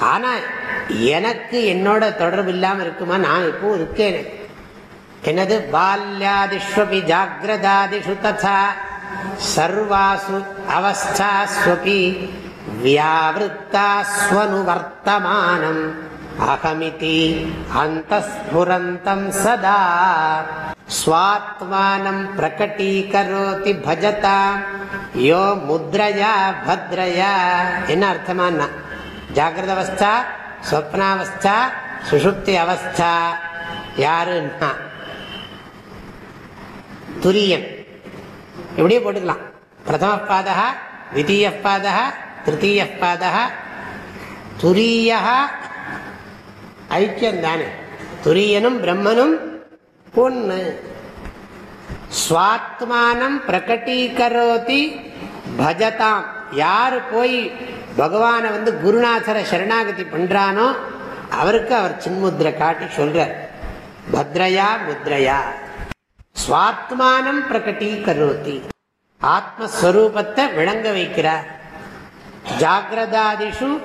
ஆனா எனக்கு என்னோட தொடர்பு இல்லாமல் இருக்குமா? நான் இப்போ இருக்கேன். என்னது? பால்யாதிஷ்வபி ஜாகிரதாதிஷு ததா. சர்வாசு அவஸ்தாஸ்வபி வியாவிருத்தாஸ்வனுவர்த்தமானம். அகமிதி அந்தஸ்புரந்தம் சதா. ஸ்வாத்மானம் பிரகட்டீகரோதி பஜதா. யோ முத்ரயா பத்ரயா. என்ன அர்த்தமானா ஜாகிரத அவஸ்தா ஸ்வப்னாவஸ்தா சுஷுப்தி அவஸ்தா யாருன்னா? துரியன். எப்படியே போட்டுக்கலாம். பிரதம பாதா த்விதீய பாதா திருத்தீய பாதா துரிய ஐக்கியம் தானே துரியனும் பிரம்மனும் பொண்ணு. சுவாத்மானம் பிரகட்டீகரோதி பஜதாம். யார் போய் பகவானை வந்து குருநாதரை சரணாகதி பண்ணுறானோ அவருக்கு அவர் சின்முத்ரை காட்டி சொல்கிறார் பத்ரையா முத்ரையா. சுவாத்மானம் பிரகட்டி கருவத்தி ஆத்மஸ்வரூபத்தை விளங்க வைக்கிறார் ஜாகிரதாதிஷு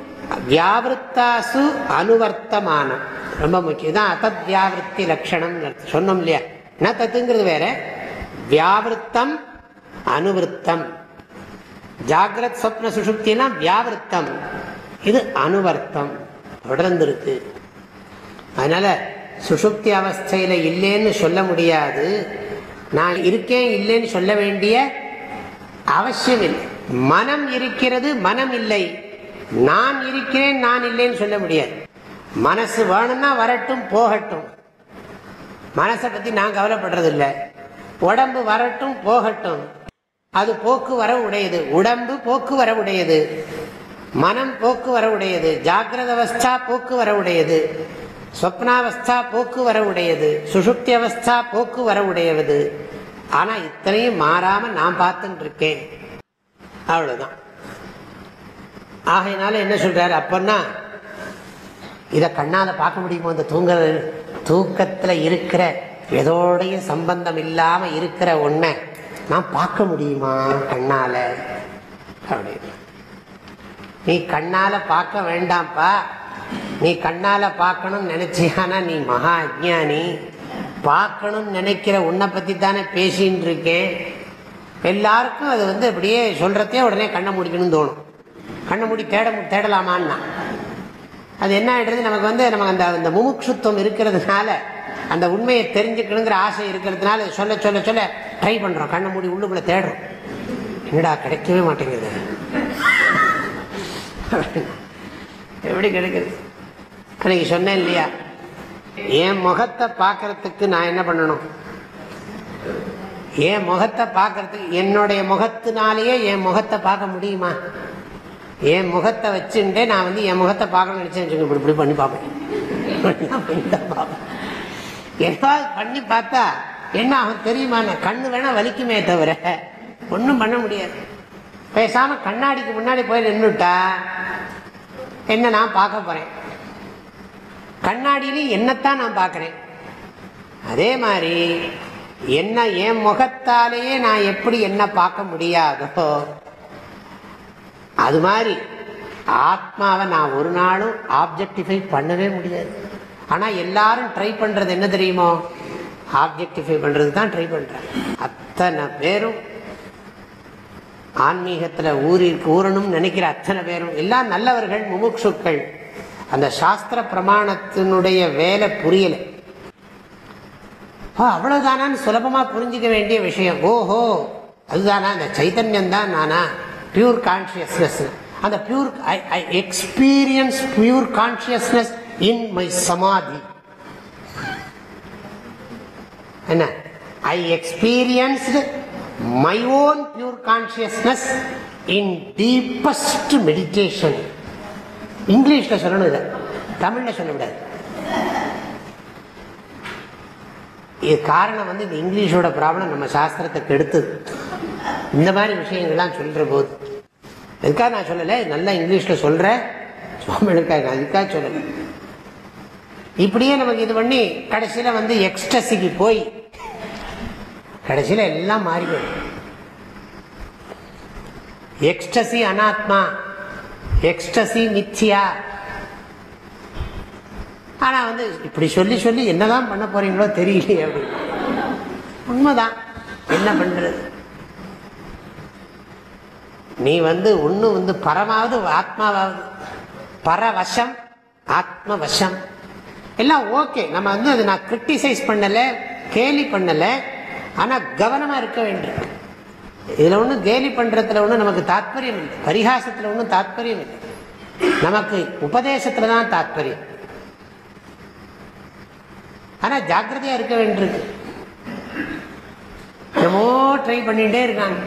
வியாவிருத்தாசு அனுவர்த்தமானம் ரொம்ப முக்கியம் தான் அத்தத் வியாவிருத்தி லட்சணம் சொன்னோம் இல்லையா? என்ன தத்துங்கிறது வேற? வியாவிருத்தம் அனுவருத்தம். ஜாகிரத் சொப்ன சுசுப்தினா வியாவிருத்தம். இது அனுவர்த்தம். தொடர்ந்து இருக்கு அதனால சுசுப்தி அவஸ்தையில் இல்லைன்னு சொல்ல முடியாது. நான் இருக்கேன் இல்லைன்னு சொல்ல வேண்டிய அவசியம் இல்லை மனம் இருக்கிறது மனம் இல்லை. நான் இருக்கிறேன் நான் இல்லைன்னு சொல்ல முடியாது. மனசு வேணும்னா வரட்டும் போகட்டும். மனசை பற்றி நான் கவலைப்படுறது இல்லை உடம்பு வரட்டும் போகட்டும். அது போக்கு வர உடையது. உடம்பு போக்கு வர உடையது. மனம் போக்கு வர உடையது. ஜாகிரத அவஸ்தா போக்கு வர உடையது. ஸ்வப்னாவஸ்தா போக்கு வர உடையது சுசுப்தி அவஸ்தா போக்கு வர உடையது ஆனா இத்தனையும் மாறாம நான் பார்த்துட்டு இருக்கேன் அவ்வளவுதான். ஆகையினால என்ன சொல்றாரு அப்பன்னா இத கண்ணால பார்க்க முடியுமோ இந்த தூங்குற தூக்கத்துல இருக்கிற எதோடைய சம்பந்தம் இல்லாம இருக்கிற ஒன்றை நான் பார்க்க முடியுமா கண்ணால? அப்படின்னு. நீ கண்ணால பார்க்க வேண்டாம்ப்பா. நீ கண்ணால பார்க்கணும்னு நினைச்சியானா நீ மகா அஜானி பார்க்கணும்னு நினைக்கிற உன்னை பத்தி தானே பேசின்னு இருக்கேன். எல்லாருக்கும் அது வந்து அப்படியே சொல்றதே உடனே கண்ணை முடிக்கணும்னு தோணும். கண்ணை மூடி தேட தேடலாமான்னா? அது என்ன ஆயிடுறது? நமக்கு வந்து நமக்கு அந்த அந்த முமுட்சுத்துவம் இருக்கிறதுனால அந்த உண்மையை தெரிஞ்சுக்கணுங்கிற ஆசை இருக்கிறதுனால சொல்ல சொல்ல சொல்ல ட்ரை பண்றோம். கண்ணை மூடி உள்ளுக்குள்ள தேடுறோம். என்னடா கிடைக்கவே மாட்டேங்குது? எப்படி கிடைக்குது? அன்னைக்கு சொன்னேன் இல்லையா? என் முகத்தை பார்க்கறதுக்கு நான் என்ன பண்ணணும்? என் முகத்தை பார்க்கறதுக்கு என்னுடைய முகத்தினாலேயே என் முகத்தை பார்க்க முடியுமா? என் முகத்தை வச்சுட்டே நான் வந்து என் முகத்தை பார்க்கணும்னு நினைச்சேன் இப்படி இப்படி பண்ணி பார்ப்பேன். இப்படிதான் பார்ப்பேன். ஏதாவது பண்ணி பார்த்தா என்ன ஆகும் தெரியுமா? நான் கண்ணு வேணா வலிக்குமே தவிர ஒன்றும் பண்ண முடியாது. பேசாமல் கண்ணாடிக்கு முன்னாடி போய் நின்றுட்டா என்ன நான் பார்க்க போறேன்? கண்ணாடியிலையும் என்னத்தான் நான் பார்க்கறேன்? அதே மாதிரி என்ன என் முகத்தாலேயே நான் எப்படி என்ன பார்க்க முடியாதோ அது மாதிரி ஆத்மாவை நான் ஒரு நாளும் ஆப்ஜெக்டிஃபை பண்ணவே முடியாது. ஆனால் எல்லாரும் ட்ரை பண்ணுறது என்ன தெரியுமோ? ஆப்ஜெக்டிஃபை பண்ணுறது தான் ட்ரை பண்ணுறாங்க அத்தனை பேரும் ஆன்மீகத்தில் ஊறி ஊறணும்னு நினைக்கிற அத்தனை பேரும் எல்லாம் நல்லவர்கள் முமுட்சுக்கள். அந்த சாஸ்திர பிரமாணத்தினுடைய வேலை புரியலை. ஓ அவ்வளவுதானான்னு சுலபமா புரிஞ்சுக்க வேண்டிய விஷயம். ஓஹோ அதுதானா? அந்த சைத்தன்யம் தான் நானா? பியூர் கான்சியஸ்னஸ் அந்த pure I experience pure consciousness in my சமாதி என்ன? I experienced my own pure consciousness in deepest meditation இங்கிலீஷ்ல சொல்லணும் இதை. தமிழ்ல சொல்லக்கூடாது இது காரணம் வந்து இந்த இங்கிலீஷோட ப்ராப்ளம் நம்ம சாஸ்திரத்தை கெடுத்தது. இந்த மாதிரி விஷயங்கள்லாம் சொல்ற போது. எதுக்காக நான் சொல்லலை? நல்லா இங்கிலீஷில் சொல்கிறேன் சுவாமிகளுக்காக நான் அதுக்காக சொல்லலை? இப்படியே நமக்கு இது பண்ணி கடைசியில் வந்து எக்ஸ்டசிக்கு போய் கடைசியில் எல்லாம் மாறி போயிடும். எக்ஸ்டசி அனாத்மா. எக்ஸ்டசி மிச்சியா ஆனால் வந்து இப்படி சொல்லி சொல்லி என்னதான் பண்ண போறீங்களோ தெரியலையே அப்படின்னு உண்மைதான். என்ன பண்றது? நீ வந்து ஒண்ணு வந்து பரமாவது ஆத்மாவாவது. பரவசம் ஆத்மவசம். எல்லாம் ஓகே நம்ம வந்து அதை நான் கிரிட்டிசைஸ் பண்ணலை கேலி பண்ணலை. ஆனால் கவனமாக இருக்க வேண்டும். இதில் ஒன்றும் கேலி பண்ணுறதுல ஒன்றும் நமக்கு தாத்பரியம் இல்லை. பரிகாசத்தில் ஒன்றும் தாத்பரியம் இல்லை. நமக்கு உபதேசத்தில் தான் தாத்பரியம். ஆனால் ஜாக்கிரதையாக இருக்க வேண்டியிருக்கு. என்னமோ ட்ரை பண்ணிகிட்டே இருக்காங்க.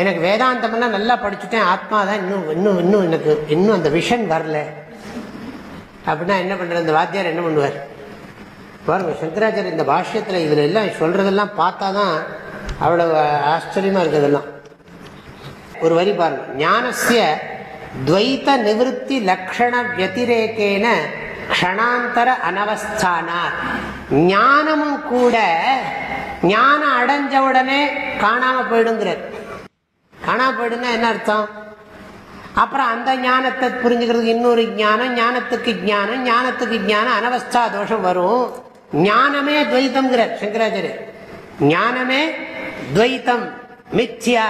எனக்கு வேதாந்தமெல்லாம் நல்லா படிச்சுட்டேன். ஆத்மா தான் இன்னும் இன்னும் இன்னும் எனக்கு இன்னும் அந்த விஷன் வரல. அப்படின்னா என்ன பண்ணுறது அந்த வாத்தியார் என்ன பண்ணுவார்? பாருங்க சங்கராச்சாரிய இந்த பாஷ்யத்தில் இதில் எல்லாம் சொல்றதெல்லாம் பார்த்தா தான் அவ்வளோ ஆச்சரியமாக இருக்குதெல்லாம் ஒரு வரி பாருங்க. ஞானசிய துவைத்த நிவத்தி லக்ஷண வத்திரேக்கேன க்ஷணாந்தர அனவஸ்தானா ஞானமும் கூட ஞானம் அடைஞ்ச உடனே காணாம போயிடுங்கிறார். காணாம போயிடுன்னா என்ன அர்த்தம்? அப்புறம் அந்த ஞானத்தை புரிஞ்சுக்கிறதுக்கு இன்னொரு ஞானம் ஞானத்துக்கு ஞானம் ஞானத்துக்கு ஞானம் அனவஸ்தா தோஷம் வரும். ஞானமே துவைத்தம்ங்கிறார் சங்கராச்சாரியர். ஞானமே துவைத்தம் மித்யா.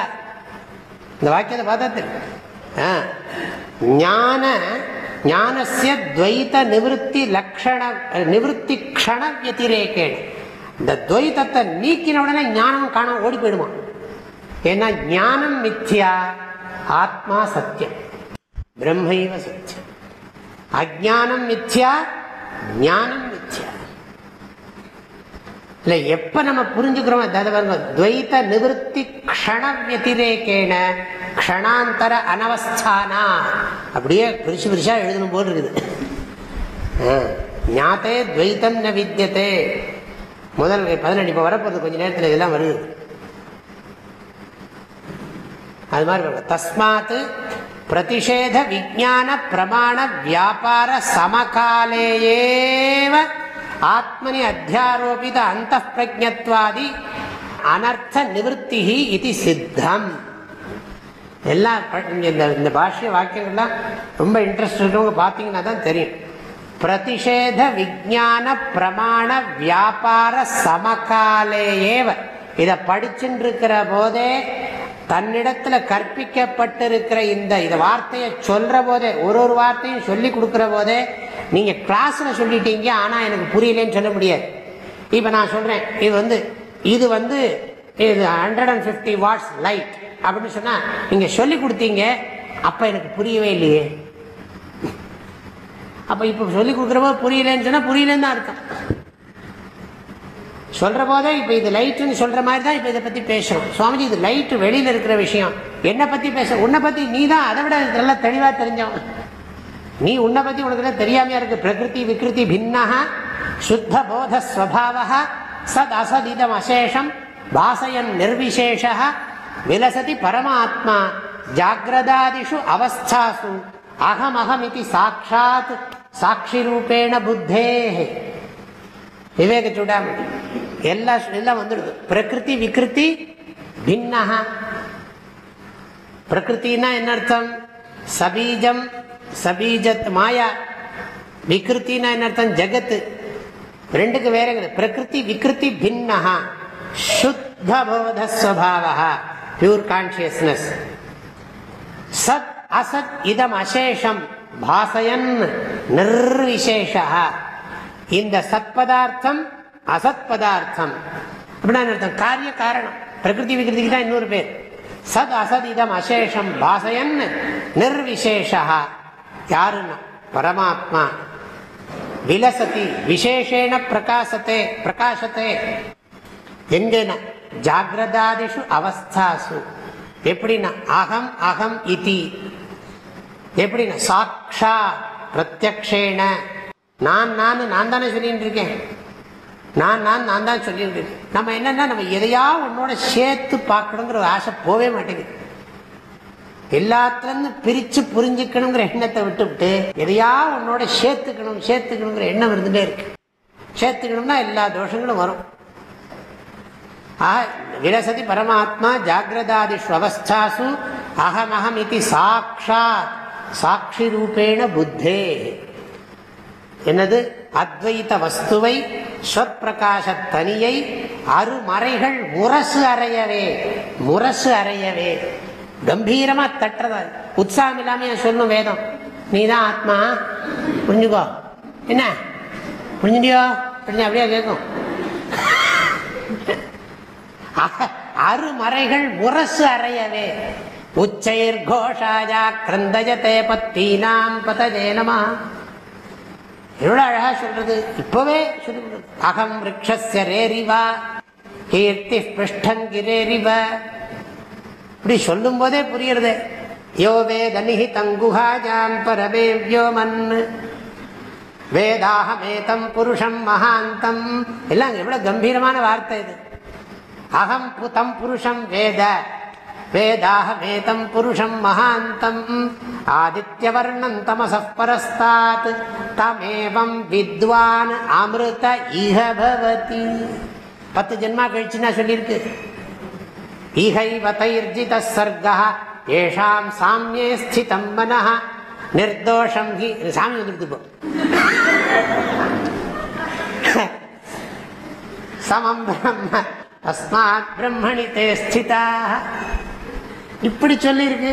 இந்த வாக்கியத்தை பார்த்தா தெரியும். ஞான ஞானசிய துவைத நிவத்தி லக்ஷண நிவத்தி க்ஷண வத்திரேக்கேடு இந்த துவைத்தத்தை நீக்கின உடனே ஞானம் காண ஓடி போயிடுமா? ஏன்னா ஞானம் மித்யா ஆத்மா சத்தியம். பிரம்மைவ சத்தியம். அஜானம் மித்யா ஞானம் மித்யா. இல்லை எப்போ நம்ம புரிஞ்சுக்கிறோம் அதாவது பாருங்க. துவைத்த நிவத்தி க்ஷண வத்திரேக்கேன க்ஷணாந்தர அனவஸ்தானா. அப்படியே பிரிச்சு பிரிச்சா எழுதணும் போல் இருக்குது. ஞாத்தே துவைத்தம் ந வித்தியத்தே முதல் பதினெண்டு இப்போ வரப்போகுது கொஞ்ச நேரத்தில் இதெல்லாம் வருது. அது மாதிரி பாருங்க. தஸ்மாத் பிரதிஷேத விஜான பிரமாண வியாபார சமகாலேயேவ ஆத்மனி அத்தியாரோபித அந்த பிரஜத்வாதி அனர்த்த நிவர்த்தி இது சித்தம். எல்லாம் இந்த இந்த பாஷ்ய வாக்கியங்கள்லாம் ரொம்ப இன்ட்ரெஸ்ட் இருக்கவங்க பார்த்தீங்கன்னா தான் தெரியும். பிரதிஷேத விஜான பிரமாண வியாபார சமகாலேயேவ. இதை படிச்சுட்டு இருக்கிற போதே தன்னிடத்துல கற்பிக்கப்பட்டிருக்கிற இந்த இந்த வார்த்தையை சொல்ற போதே ஒரு ஒரு வார்த்தையும் சொல்லி கொடுக்கிற போதே நீங்க கிளாஸ்ல சொல்லிட்டீங்க ஆனா எனக்கு புரியலன்னு சொல்ல முடியாது. இப்ப நான் சொல்றேன் இது வந்து இது வந்து இது hundred and fifty watts light அப்படின்னு சொன்னா நீங்க சொல்லி கொடுத்தீங்க அப்ப எனக்கு புரியவே இல்லையே. அப்ப இப்ப சொல்லி கொடுக்குறப்ப புரியலன்னு சொன்னா புரியலன்னு தான் இருக்கும் சொல்ற போதே இப்ப இது லைட்டுன்னு சொல்ற மாதிரி தான் இப்ப இதை பத்தி பேசுறோம். சுவாமிஜி இது லைட் வெளியில இருக்கிற விஷயம். என்னை பத்தி பேச உன்னை பத்தி நீ தான் அதை விட நல்லா தெளிவா தெரிஞ்சவன். நீ உன்னை பத்தி உனக்கு தான் தெரியாமையா இருக்கு? பிரகிருதி விகிருதி பின்னா சுத்த போத ஸ்வபாவ சத் அசதிதம் அசேஷம் வாசயன் நிர்விசேஷ விலசதி பரமாத்மா ஜாகிரதாதிஷு அவஸ்தாசு அகமகமிதி சாட்சாத் சாட்சி ரூபேண புத்தே விவேக சூடாமணி எல்லா எல்லாம் வந்துடுது. பிரகிருதி விகிருதி பின்னஹ பிரகிருத்தின்னா என்ன அர்த்தம்? சபீஜம் சபீஜத் மாயா. விகிருத்தின்னா என்ன அர்த்தம்? ஜெகத்து. ரெண்டுக்கு வேற பிரகிருதி விகிருதி பின்னஹா சுத்த போத ஸ்வபாவா பியூர் கான்சியஸ்னஸ் சத் அசத் இதம் அசேஷம். பாசயன் நிர்விசேஷா இந்த சத்பதார்த்தம் அசத் பதார்த்தம் அப்படின்னா அர்த்தம்? காரிய காரணம். பிரகிருதி விகிருதிக்கு தான் இன்னொரு பேர். சத் அசத் இதம் அசேஷம் பாசையன் நிர்விசேஷா. யாருன்னா? பரமாத்மா. விலசதி விசேஷேன பிரகாசத்தே பிரகாசத்தே. எங்கேனா ஜாகிரதாதிஷு அவஸ்தாசு. எப்படின்னா? அகம் அகம் இதி. எப்படின்னா? சாட்சா பிரத்யக்ஷேன. நான் நான் நான் தானே சொல்லிட்டு இருக்கேன். நான் நான் நான் தான் சொல்லிட்டு இருக்கேன். நம்ம என்னன்னா நம்ம எதையா உன்னோட சேர்த்து பார்க்கணுங்கிற ஒரு ஆசை போவே மாட்டேங்குது. எல்லாத்துலேருந்து பிரித்து புரிஞ்சுக்கணுங்கிற எண்ணத்தை விட்டுவிட்டு எதையா உன்னோட சேர்த்துக்கணும் சேர்த்துக்கணுங்கிற எண்ணம் இருந்துகிட்டே இருக்கு. சேர்த்துக்கணும்னா எல்லா தோஷங்களும் வரும். விரசதி பரமாத்மா ஜாகிரதாதிஷு அவஸ்தாசு அகமகம் இது சாட்சாத் சாட்சி ரூபேண புத்தே. என்னது? அத்வைத வஸ்துவை சொற்பிரகாச தனியை அருமறைகள் முரசு அறையவே முரசு அறையவே. கம்பீரமா தட்டுறதா? உற்சாகம் இல்லாம சொல்லும் வேதம்? நீதான் ஆத்மா. புரிஞ்சுக்கோ. என்ன? புரிஞ்சுடியோ புரிஞ்சு அப்படியே கேட்கும். அருமறைகள் முரசு அறையவே. உச்சைர் கோஷாஜா கிரந்தஜ பத்தீனாம் பதஜே நமா. எவ்வளவு அழகா சொல்றது இப்பவே சொல்லி அகம் ரிக்ஷஸ்ய ரேரிவா கீர்த்தி பிருஷ்டங்கிரேரிவ இப்படி சொல்லும் போதே புரியுறது யோவே தனிஹி தங்குஹாஜாம் பரமே வியோமன் வேதாகமேதம் புருஷம் மகாந்தம். எல்லாம் எவ்வளவு கம்பீரமான வார்த்தை இது. அகம் புதம் புருஷம் வேத வேதாகமேதம் புருஷம் மகாந்தம். ஆதித்யவர்ணம் தமசப் தமேவம் வித்வான் அமிர்த இகபவதி பத்து ஜென்மா கழிச்சுன்னா சொல்லியிருக்கு. இஹைவதைர்ஜித சர்க்கா ஏஷாம் சாமியே ஸ்திதம் மனஹ நிர்தோஷம் ஹி சாமி வந்துடுது இப்போ. சமம் பிரம்ம தஸ்மாத் பிரம்மணி தே ஸ்திதா. இப்படி சொல்லியிருக்கு.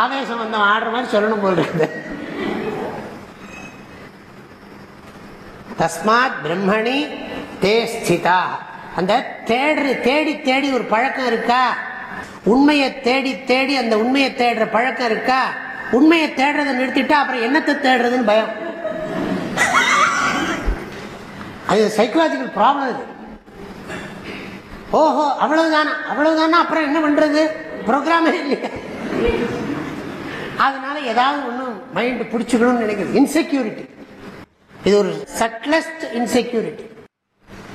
ஆவேசம் வந்தவன் ஆடுற மாதிரி சொல்லணும் போல் இருக்குது தஸ்மாத் பிரம்மணி தே ஸ்திதா. அந்த தேடு தேடி தேடி ஒரு பழக்கம் இருக்கா? உண்மையை தேடி தேடி அந்த உண்மையை தேடுற பழக்கம் இருக்கா? உண்மையை தேடுறதை நிறுத்திட்டா அப்புறம் என்னத்தை தேடுறதுன்னு பயம். அது சைக்கலாஜிக்கல் ப்ராப்ளம் இது ஓஹோ அவ்வளவுதானா? அவ்வளவுதானா? அப்புறம் என்ன பண்றது? ப்ரோக்ராமே இல்லையா. அதனால ஏதாவது ஒன்றும் மைண்டு பிடிச்சிக்கணும்னு நினைக்கிறது. இன்செக்யூரிட்டி இது ஒரு சட்லஸ்ட் இன்செக்யூரிட்டி.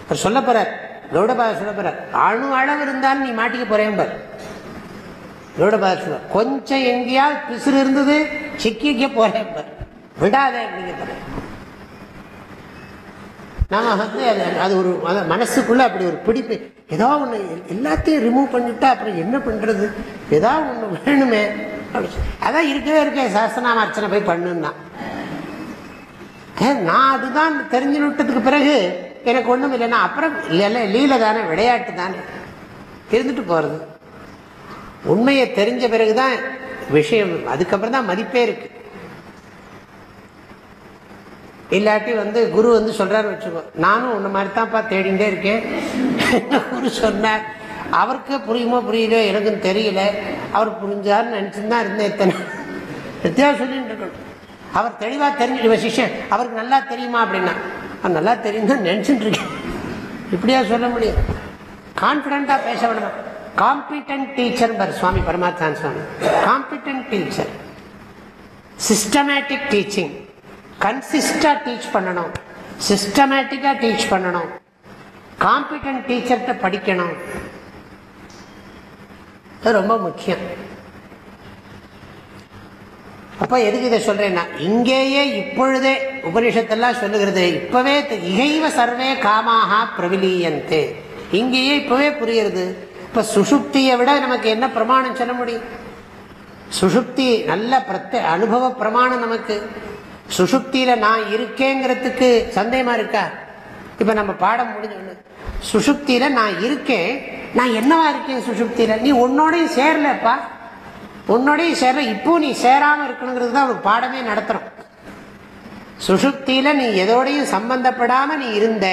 அவர் சொல்ல போறார் கௌடபாதர் சொல்ல போறார் அணு அளவு இருந்தாலும் நீ மாட்டிக்க போறேன் பார். கௌடபாதர் சொல்ல கொஞ்சம் எங்கேயாவது பிசுறு இருந்தது சிக்கிக்க போறேன் பார். விடாத அப்படிங்க போறேன் நாம வந்து அது அது ஒரு அது மனசுக்குள்ள அப்படி ஒரு பிடிப்பு ஏதோ ஒன்று எல்லாத்தையும் ரிமூவ் பண்ணிவிட்டா அப்புறம் என்ன பண்றது? ஏதாவது ஒன்று வேணுமே. அப்படி அதான் இருக்கவே இருக்க சஹஸ்ரநாம அர்ச்சனை போய் பண்ணுன்னா. நான் அதுதான் தெரிஞ்சு விட்டதுக்கு பிறகு எனக்கு ஒன்றும் இல்லைன்னா அப்புறம் இல்லை லீல தானே விளையாட்டு தானே இருந்துட்டு போகிறது உண்மையை தெரிஞ்ச பிறகுதான் விஷயம் அதுக்கப்புறம் தான் மதிப்பே இருக்கு. இல்லாட்டி வந்து குரு வந்து சொல்றாரு வச்சுக்கோ நானும் உன்ன மாதிரி தான்ப்பா தேடிகிட்டே இருக்கேன். குரு சொன்னார்? அவருக்கு புரியுமோ புரியலையோ எனக்கும் தெரியல. அவர் புரிஞ்சாருன்னு நினச்சிட்டு தான் இருந்தேன் எத்தனை வித்தியாசம் சொல்லிட்டு இருக்கணும். அவர் தெளிவாக தெரிஞ்சு இவன் சிஷ்யன். அவருக்கு நல்லா தெரியுமா அப்படின்னா? அது நல்லா தெரியும் நினச்சிட்டு இருக்கேன் இப்படியா சொல்ல முடியும்? கான்ஃபிடண்டா பேச வேணும் காம்பிட்டன்ட் டீச்சர் பர் Swami பரமாத்தான் Swami. Competent teacher systematic teaching கன்சிஸ்டாக teach பண்ணணும். சிஸ்டமேட்டிக்காக டீச் பண்ணணும். காம்பிட்டன்ட் டீச்சர்கிட்ட படிக்கணும். அது ரொம்ப முக்கியம். அப்ப எதுக்கு இதை சொல்றேன்னா இங்கேயே இப்பொழுதே உபனிஷத்தெல்லாம் சொல்லுகிறது இப்பவே இகைவ சர்வே காமாக பிரவிலீயந்தே இங்கேயே இப்பவே புரியுறது இப்ப சுசுப்தியை விட நமக்கு என்ன பிரமாணம் சொல்ல முடியும்? சுசுப்தி நல்ல பிரத்ய அனுபவ பிரமாணம் நமக்கு. சுசுப்தியில நான் இருக்கேங்கிறதுக்கு சந்தேகமா இருக்கா? இப்ப நம்ம பாடம் முடிஞ்ச சுசுப்தியில நான் இருக்கேன் நான் என்னவா இருக்கேன் சுசுப்தியில? நீ உன்னோடையும் சேரலப்பா. உன்னோடையும் சேர இப்போ நீ சேராம இருக்கணுங்கிறது தான் அவனுக்கு பாடமே நடத்துறோம் சுசுப்தியில நீ எதோடையும் சம்பந்தப்படாம நீ இருந்த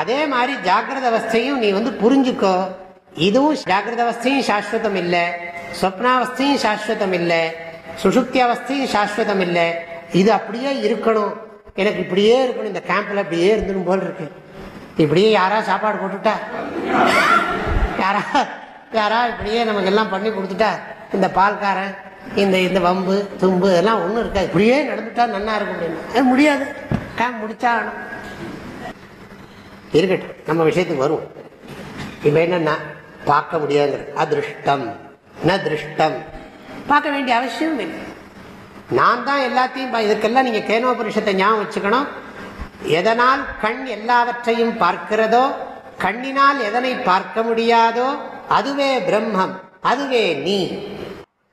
அதே மாதிரி ஜாகிரத அவஸ்தையும் நீ வந்து புரிஞ்சுக்கோ. இதுவும் ஜாகிரத அவஸ்தையும் சாஸ்வதம் இல்லை சொப்னாவஸ்தையும் சாஸ்வதம் இல்லை சுசுப்தி அவஸ்தையும் சாஸ்வதம் இல்லை. இது அப்படியே இருக்கணும். எனக்கு இப்படியே இருக்கணும். இந்த கேம்ப்ல அப்படியே இருந்துடும் போல் இருக்கு. இப்படியே யாரா சாப்பாடு போட்டுட்டா? யாரா யாரா இப்படியே நமக்கு எல்லாம் பண்ணி கொடுத்துட்டா? இந்த பால்காரன் இந்த இந்த வம்பு தும்பு இதெல்லாம் ஒன்றும் இருக்காது. இப்படியே நடந்துட்டா நல்லா இருக்கும் அப்படின்னு. முடியாது. கேம்ப் முடிச்சா ஆகணும் இருக்கட்டும் நம்ம விஷயத்துக்கு வரும் இப்போ என்னன்னா பார்க்க முடியாது அதிருஷ்டம். ந திருஷ்டம் பார்க்க வேண்டிய அவசியம் இல்லை. நான் தான் எல்லாத்தையும் இதுக்கெல்லாம் நீங்க கேனோபரிஷத்தை ஞாபகம் வச்சுக்கணும். எதனால் கண் எல்லாவற்றையும் பார்க்கிறதோ கண்ணினால் எதனை பார்க்க முடியாதோ அதுவே பிரம்மம். அதுவே நீ.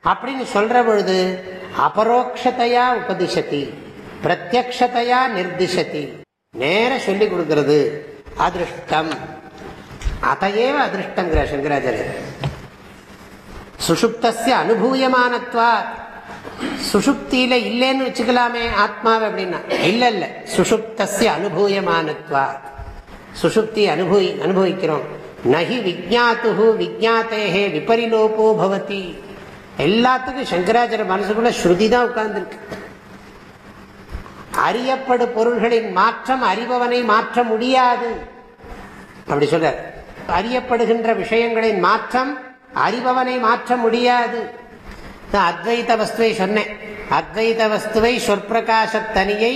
அப்படின்னு சொல்ற பொழுது அபரோக்ஷத்தையா உபதிஷதி பிரத்யக்ஷத்தையா நிர்திஷதி. நேர சொல்லி கொடுக்கிறது அதிருஷ்டம். அதையேவ அதிருஷ்டங்கிற சங்கராச்சாரியர். சுசுப்தசிய அனுபூயமானத்வா சுசுப்தியில இல்லைன்னு வச்சுக்கலாமே ஆத்மாவை அப்படின்னா. இல்ல இல்ல. சுசுப்தசிய அனுபூயமானத்வா சுசுப்தி அனுபவி அனுபவிக்கிறோம். நகி விஜாத்து விஜாத்தேகே விபரிலோபோ பவதி. எல்லாத்துக்கும் சங்கராச்சார மனசுக்குள்ள ஸ்ருதி தான் உட்கார்ந்துருக்கு. அறியப்படு பொருள்களின் மாற்றம் அறிபவனை மாற்ற முடியாது. அப்படி சொல்ற அறியப்படுகின்ற விஷயங்களின் மாற்றம் அறிபவனை மாற்ற முடியாது. அத்வைத வஸ்துவை சொன்னேன். அத்வைத வஸ்துவை சொற்பிரகாசத்தனியை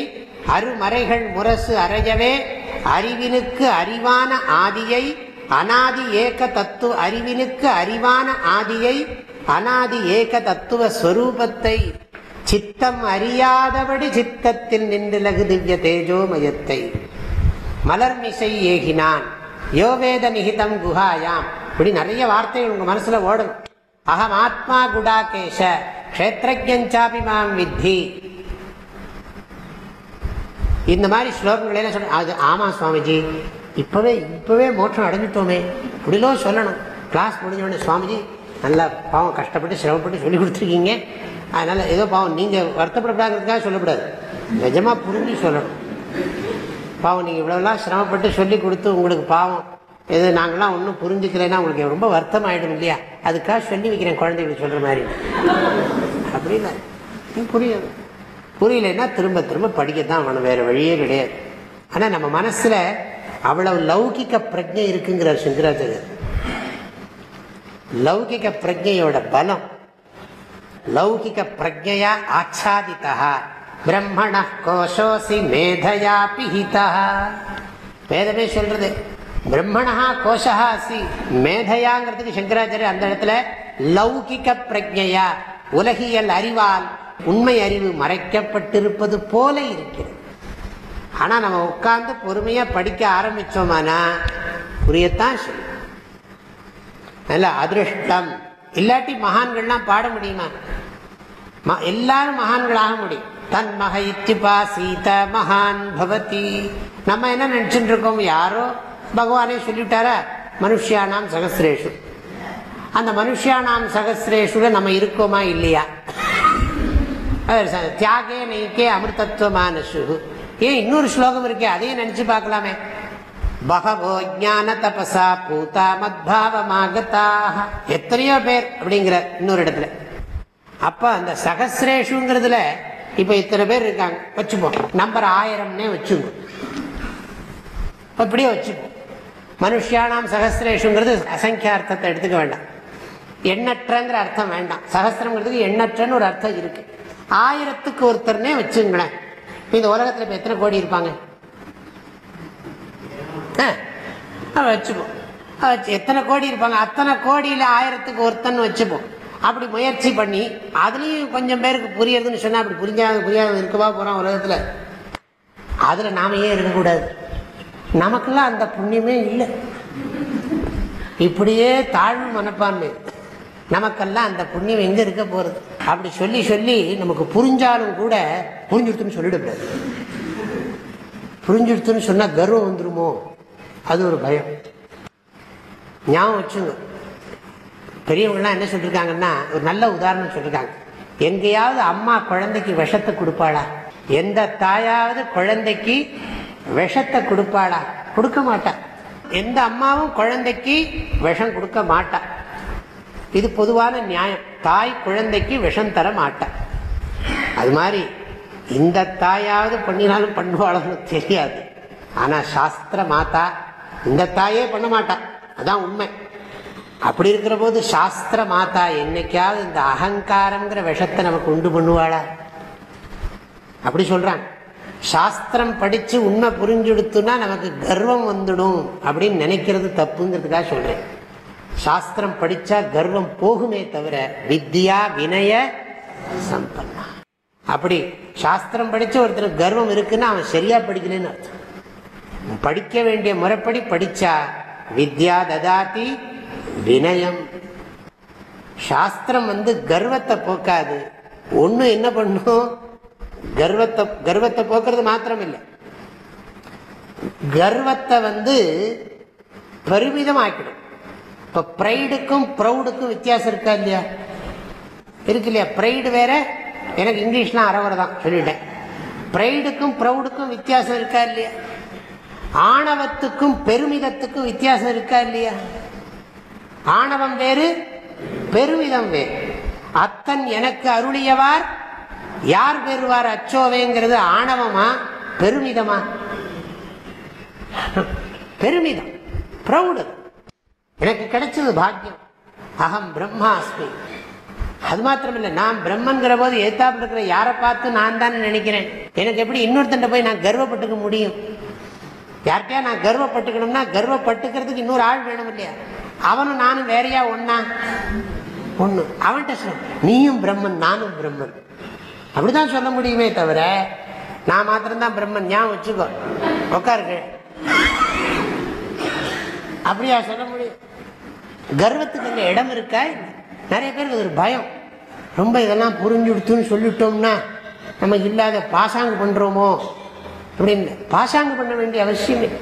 அருமறைகள் முரசு அறையவே அறிவினுக்கு அறிவான ஆதியை அனாதி ஏக தத்துவ அறிவினுக்கு அறிவான ஆதியை அனாதி ஏக தத்துவ ஸ்வரூபத்தை சித்தம் அறியாதபடி சித்தத்தில் நின்றுலகு திவ்ய தேஜோமயத்தை. மலர்மிசை ஏகினான். யோவேத நிகிதம் குஹாயாம். இப்படி நிறைய வார்த்தைகள் உங்க மனசுல ஓடும். அகம் ஆத்மா குடாகேஷ கஷேத்திரஜாபி மாம் வித்தி. இந்த மாதிரி ஸ்லோகங்கள் சொல்ல அது ஆமா சுவாமிஜி. இப்பவே இப்பவே மோட்சம் அடைஞ்சிட்டோமே. இப்படிலாம் சொல்லணும். கிளாஸ் முடிஞ்சோடனே சுவாமிஜி நல்லா பாவம் கஷ்டப்பட்டு சிரமப்பட்டு சொல்லி கொடுத்துருக்கீங்க. அதனால ஏதோ பாவம் நீங்க வருத்தப்படக்கூடாதுக்காக சொல்லக்கூடாது. நிஜமா புரிஞ்சு சொல்லணும். பாவம் நீங்க இவ்வளவுலாம் சிரமப்பட்டு சொல்லி கொடுத்து உங்களுக்கு பாவம் எது நாங்களாம் ஒன்றும் புரிஞ்சுக்கலைன்னா உங்களுக்கு ரொம்ப வருத்தம் ஆயிடும் இல்லையா? அதுக்காக சொல்லி வைக்கிறேன் குழந்தைகளுக்கு சொல்கிற மாதிரி. அப்படின்னா புரியாது. புரியலைன்னா திரும்ப திரும்ப படிக்கத்தான் வேணும். வேறு வழியே கிடையாது. ஆனால் நம்ம மனசில் அவ்வளவு லௌகிக்க பிரஜை இருக்குங்கிறார் சங்கராச்சாரியர். லௌகிக பிரஜையோட பலம். லௌகிக பிரஜையா ஆச்சாதிதா பிரம்மண கோஷோசி மேதையா பிஹிதா வேதமே சொல்றது. பிரம்மணா கோஷா அசி மேதையாங்கிறதுக்கு சங்கராச்சாரியர் அந்த இடத்துல லௌகிக பிரஜையா உலகியல் அறிவால் உண்மை அறிவு மறைக்கப்பட்டிருப்பது போல இருக்கிறது. ஆனால் நம்ம உட்கார்ந்து பொறுமையாக படிக்க ஆரம்பிச்சோமானா புரியத்தான் செய்யும். நல்ல அதிருஷ்டம். இல்லாட்டி மகான்கள்லாம் பாட முடியுமா? எல்லாரும் மகான்களாக முடியும். தன் மக இத்திபா சீத மகான் பவதி. நம்ம என்ன நினச்சிட்டு இருக்கோம்? யாரோ பகவானே சொல்லிவிட்டாரா மனுஷியானாம் சகசிரேஷு. அந்த மனுஷியானாம் சகசிரேஷுல நம்ம இருக்கோமா இல்லையா? தியாகே நெய்க்கே அமிர்தத்துவமானசு ஏன் இன்னொரு ஸ்லோகம் இருக்கே? அதையும் நினைச்சு பார்க்கலாமே. பகவோ ஜான தபசா பூதா மத்பாவமாகத்தாக. எத்தனையோ பேர் அப்படிங்கிற இன்னொரு இடத்துல. அப்ப அந்த சகசிரேஷுங்கிறதுல இப்ப இத்தனை பேர் இருக்காங்க. வச்சுப்போம். நம்பர் ஆயிரம்னே வச்சுங்க. அப்படியே வச்சுப்போம். மனுஷியானாம் சகசிரேஷுங்கிறது அசங்கியார்த்தத்தை எடுத்துக்க வேண்டாம். எண்ணற்றங்கிற அர்த்தம் வேண்டாம். சகசிரங்கிறதுக்கு எண்ணற்றன்னு ஒரு அர்த்தம் இருக்கு. ஆயிரத்துக்கு ஒருத்தர்னே வச்சுங்களேன். இந்த உலகத்தில் இப்போ எத்தனை கோடி இருப்பாங்க? வச்சுப்போம். எத்தனை கோடி இருப்பாங்க? அத்தனை கோடியில் ஆயிரத்துக்கு ஒருத்தன் வச்சுப்போம். அப்படி முயற்சி பண்ணி அதுலேயும் கொஞ்சம் பேருக்கு புரியறதுன்னு சொன்னால் அப்படி புரிஞ்சாத புரியாத இருக்கவா போகிறோம் உலகத்தில். அதில் நாம ஏன் இருக்கக்கூடாது? நமக்கெல்லாம் அந்த புண்ணியமே இல்லை. இப்படியே தாழ்வு மனப்பான்மை. நமக்கெல்லாம் அந்த புண்ணியம் எங்கே இருக்க போகிறது அப்படி சொல்லி சொல்லி நமக்கு புரிஞ்சாலும் கூட புரிஞ்சுடுத்துன்னு சொல்லிடக்கூடாது புரிஞ்சுடுத்துன்னு சொன்னால் கர்வம் வந்துருமோ? அது ஒரு பயம். ஞாபகம் வச்சுங்க. பெரியவங்களாம் என்ன சொல்லியிருக்காங்கன்னா ஒரு நல்ல உதாரணம் சொல்லியிருக்காங்க எங்கேயாவது அம்மா குழந்தைக்கு விஷத்தை கொடுப்பாளா? எந்த தாயாவது குழந்தைக்கு விஷத்தை கொடுப்பாளா? கொடுக்க மாட்டா. எந்த அம்மாவும் குழந்தைக்கு விஷம் கொடுக்க மாட்டா. இது பொதுவான நியாயம். தாய் குழந்தைக்கு விஷம் தர மாட்டா. அது மாதிரி இந்த தாயாவது பண்ணினாலும் பண்ணுவாளன்னு தெரியாது. ஆனா சாஸ்திர மாதா இந்த தாயே பண்ண மாட்டா. அதான் உண்மை. அப்படி இருக்கிற போது சாஸ்திர மாதா என்னைக்காவது இந்த அகங்காரங்கிற விஷத்தை நமக்கு உண்டு பண்ணுவாளா? அப்படி சொல்கிறான் சாஸ்திரம் படிச்சு உண்மை புரிஞ்சுடுத்துனா நமக்கு கர்வம் வந்துடும் அப்படின்னு நினைக்கிறது தப்புங்கிறதுக்காக சொல்றேன். சாஸ்திரம் படிச்சா கர்வம் போகுமே தவிர வித்யா வினய சம்பன்னா. அப்படி சாஸ்திரம் படிச்ச ஒருத்தர் கர்வம் இருக்குன்னா அவன் சரியா படிக்கலன்னு அர்த்தம். படிக்க வேண்டிய முறைப்படி படிச்சா வித்யா ததாதி வினயம். சாஸ்திரம் வந்து கர்வத்தை போக்காது. ஒன்று என்ன பண்ணும்? கர்வத்தை கர்வத்தை போக்குறது மாத்திரம் இல்லை கர்வத்தை வந்து பெருமிதம் ஆக்கிடும் இப்ப ப்ரைடுக்கும் ப்ரௌடுக்கும் வித்தியாசம் இருக்கா இல்லையா? இருக்கு இல்லையா? ப்ரைடு வேற எனக்கு இங்கிலீஷ்லாம் அறவரை தான் சொல்லிட்டேன். ப்ரைடுக்கும் ப்ரௌடுக்கும் வித்தியாசம் இருக்கா இல்லையா? ஆணவத்துக்கும் பெருமிதத்துக்கும் வித்தியாசம் இருக்கா இல்லையா? ஆணவம் வேறு பெருமிதம் வேறு. அத்தன் எனக்கு அருளியவார் யார் பெறுவார் அச்சோவேங்கிறது ஆணவமா பெருமிதமா? பெருமிதம் ப்ரௌடு எனக்கு கிடைச்சது பாக்கியம். அகம் பிரம்மாஸ்மி. அது மாத்திரம் இல்லை நான் பிரம்மன்கிற போது ஏத்தாப்புல இருக்கிற யாரை பார்த்து நான் தான் நினைக்கிறேன். எனக்கு எப்படி இன்னொருத்தண்ட போய் நான் கர்வப்பட்டுக்க முடியும்? யார்கிட்டயா நான் கர்வப்பட்டுக்கணும்னா கர்வப்பட்டுக்கிறதுக்கு இன்னொரு ஆள் வேணும் இல்லையா? அவனும் நானும் வேறையா ஒன்னா ஒண்ணு. அவன்கிட்ட சொல்ல நீயும் பிரம்மன் நானும் பிரம்மன். அப்படிதான் சொல்ல முடியுமே தவிர நான் மாத்திரம்தான் பிரம்மன். ஞாபகம் வச்சுக்கோ. உட்காருக்கு அப்படியா சொல்ல முடியும்? கர்வத்துக்கு இங்கே இடம் இருக்கா? நிறைய பேருக்கு ஒரு பயம். ரொம்ப இதெல்லாம் புரிஞ்சுடுத்துன்னு சொல்லிட்டோம்னா நம்ம இல்லாத பாசாங்கு பண்ணுறோமோ அப்படின்னு. பாசாங்கு பண்ண வேண்டிய அவசியம்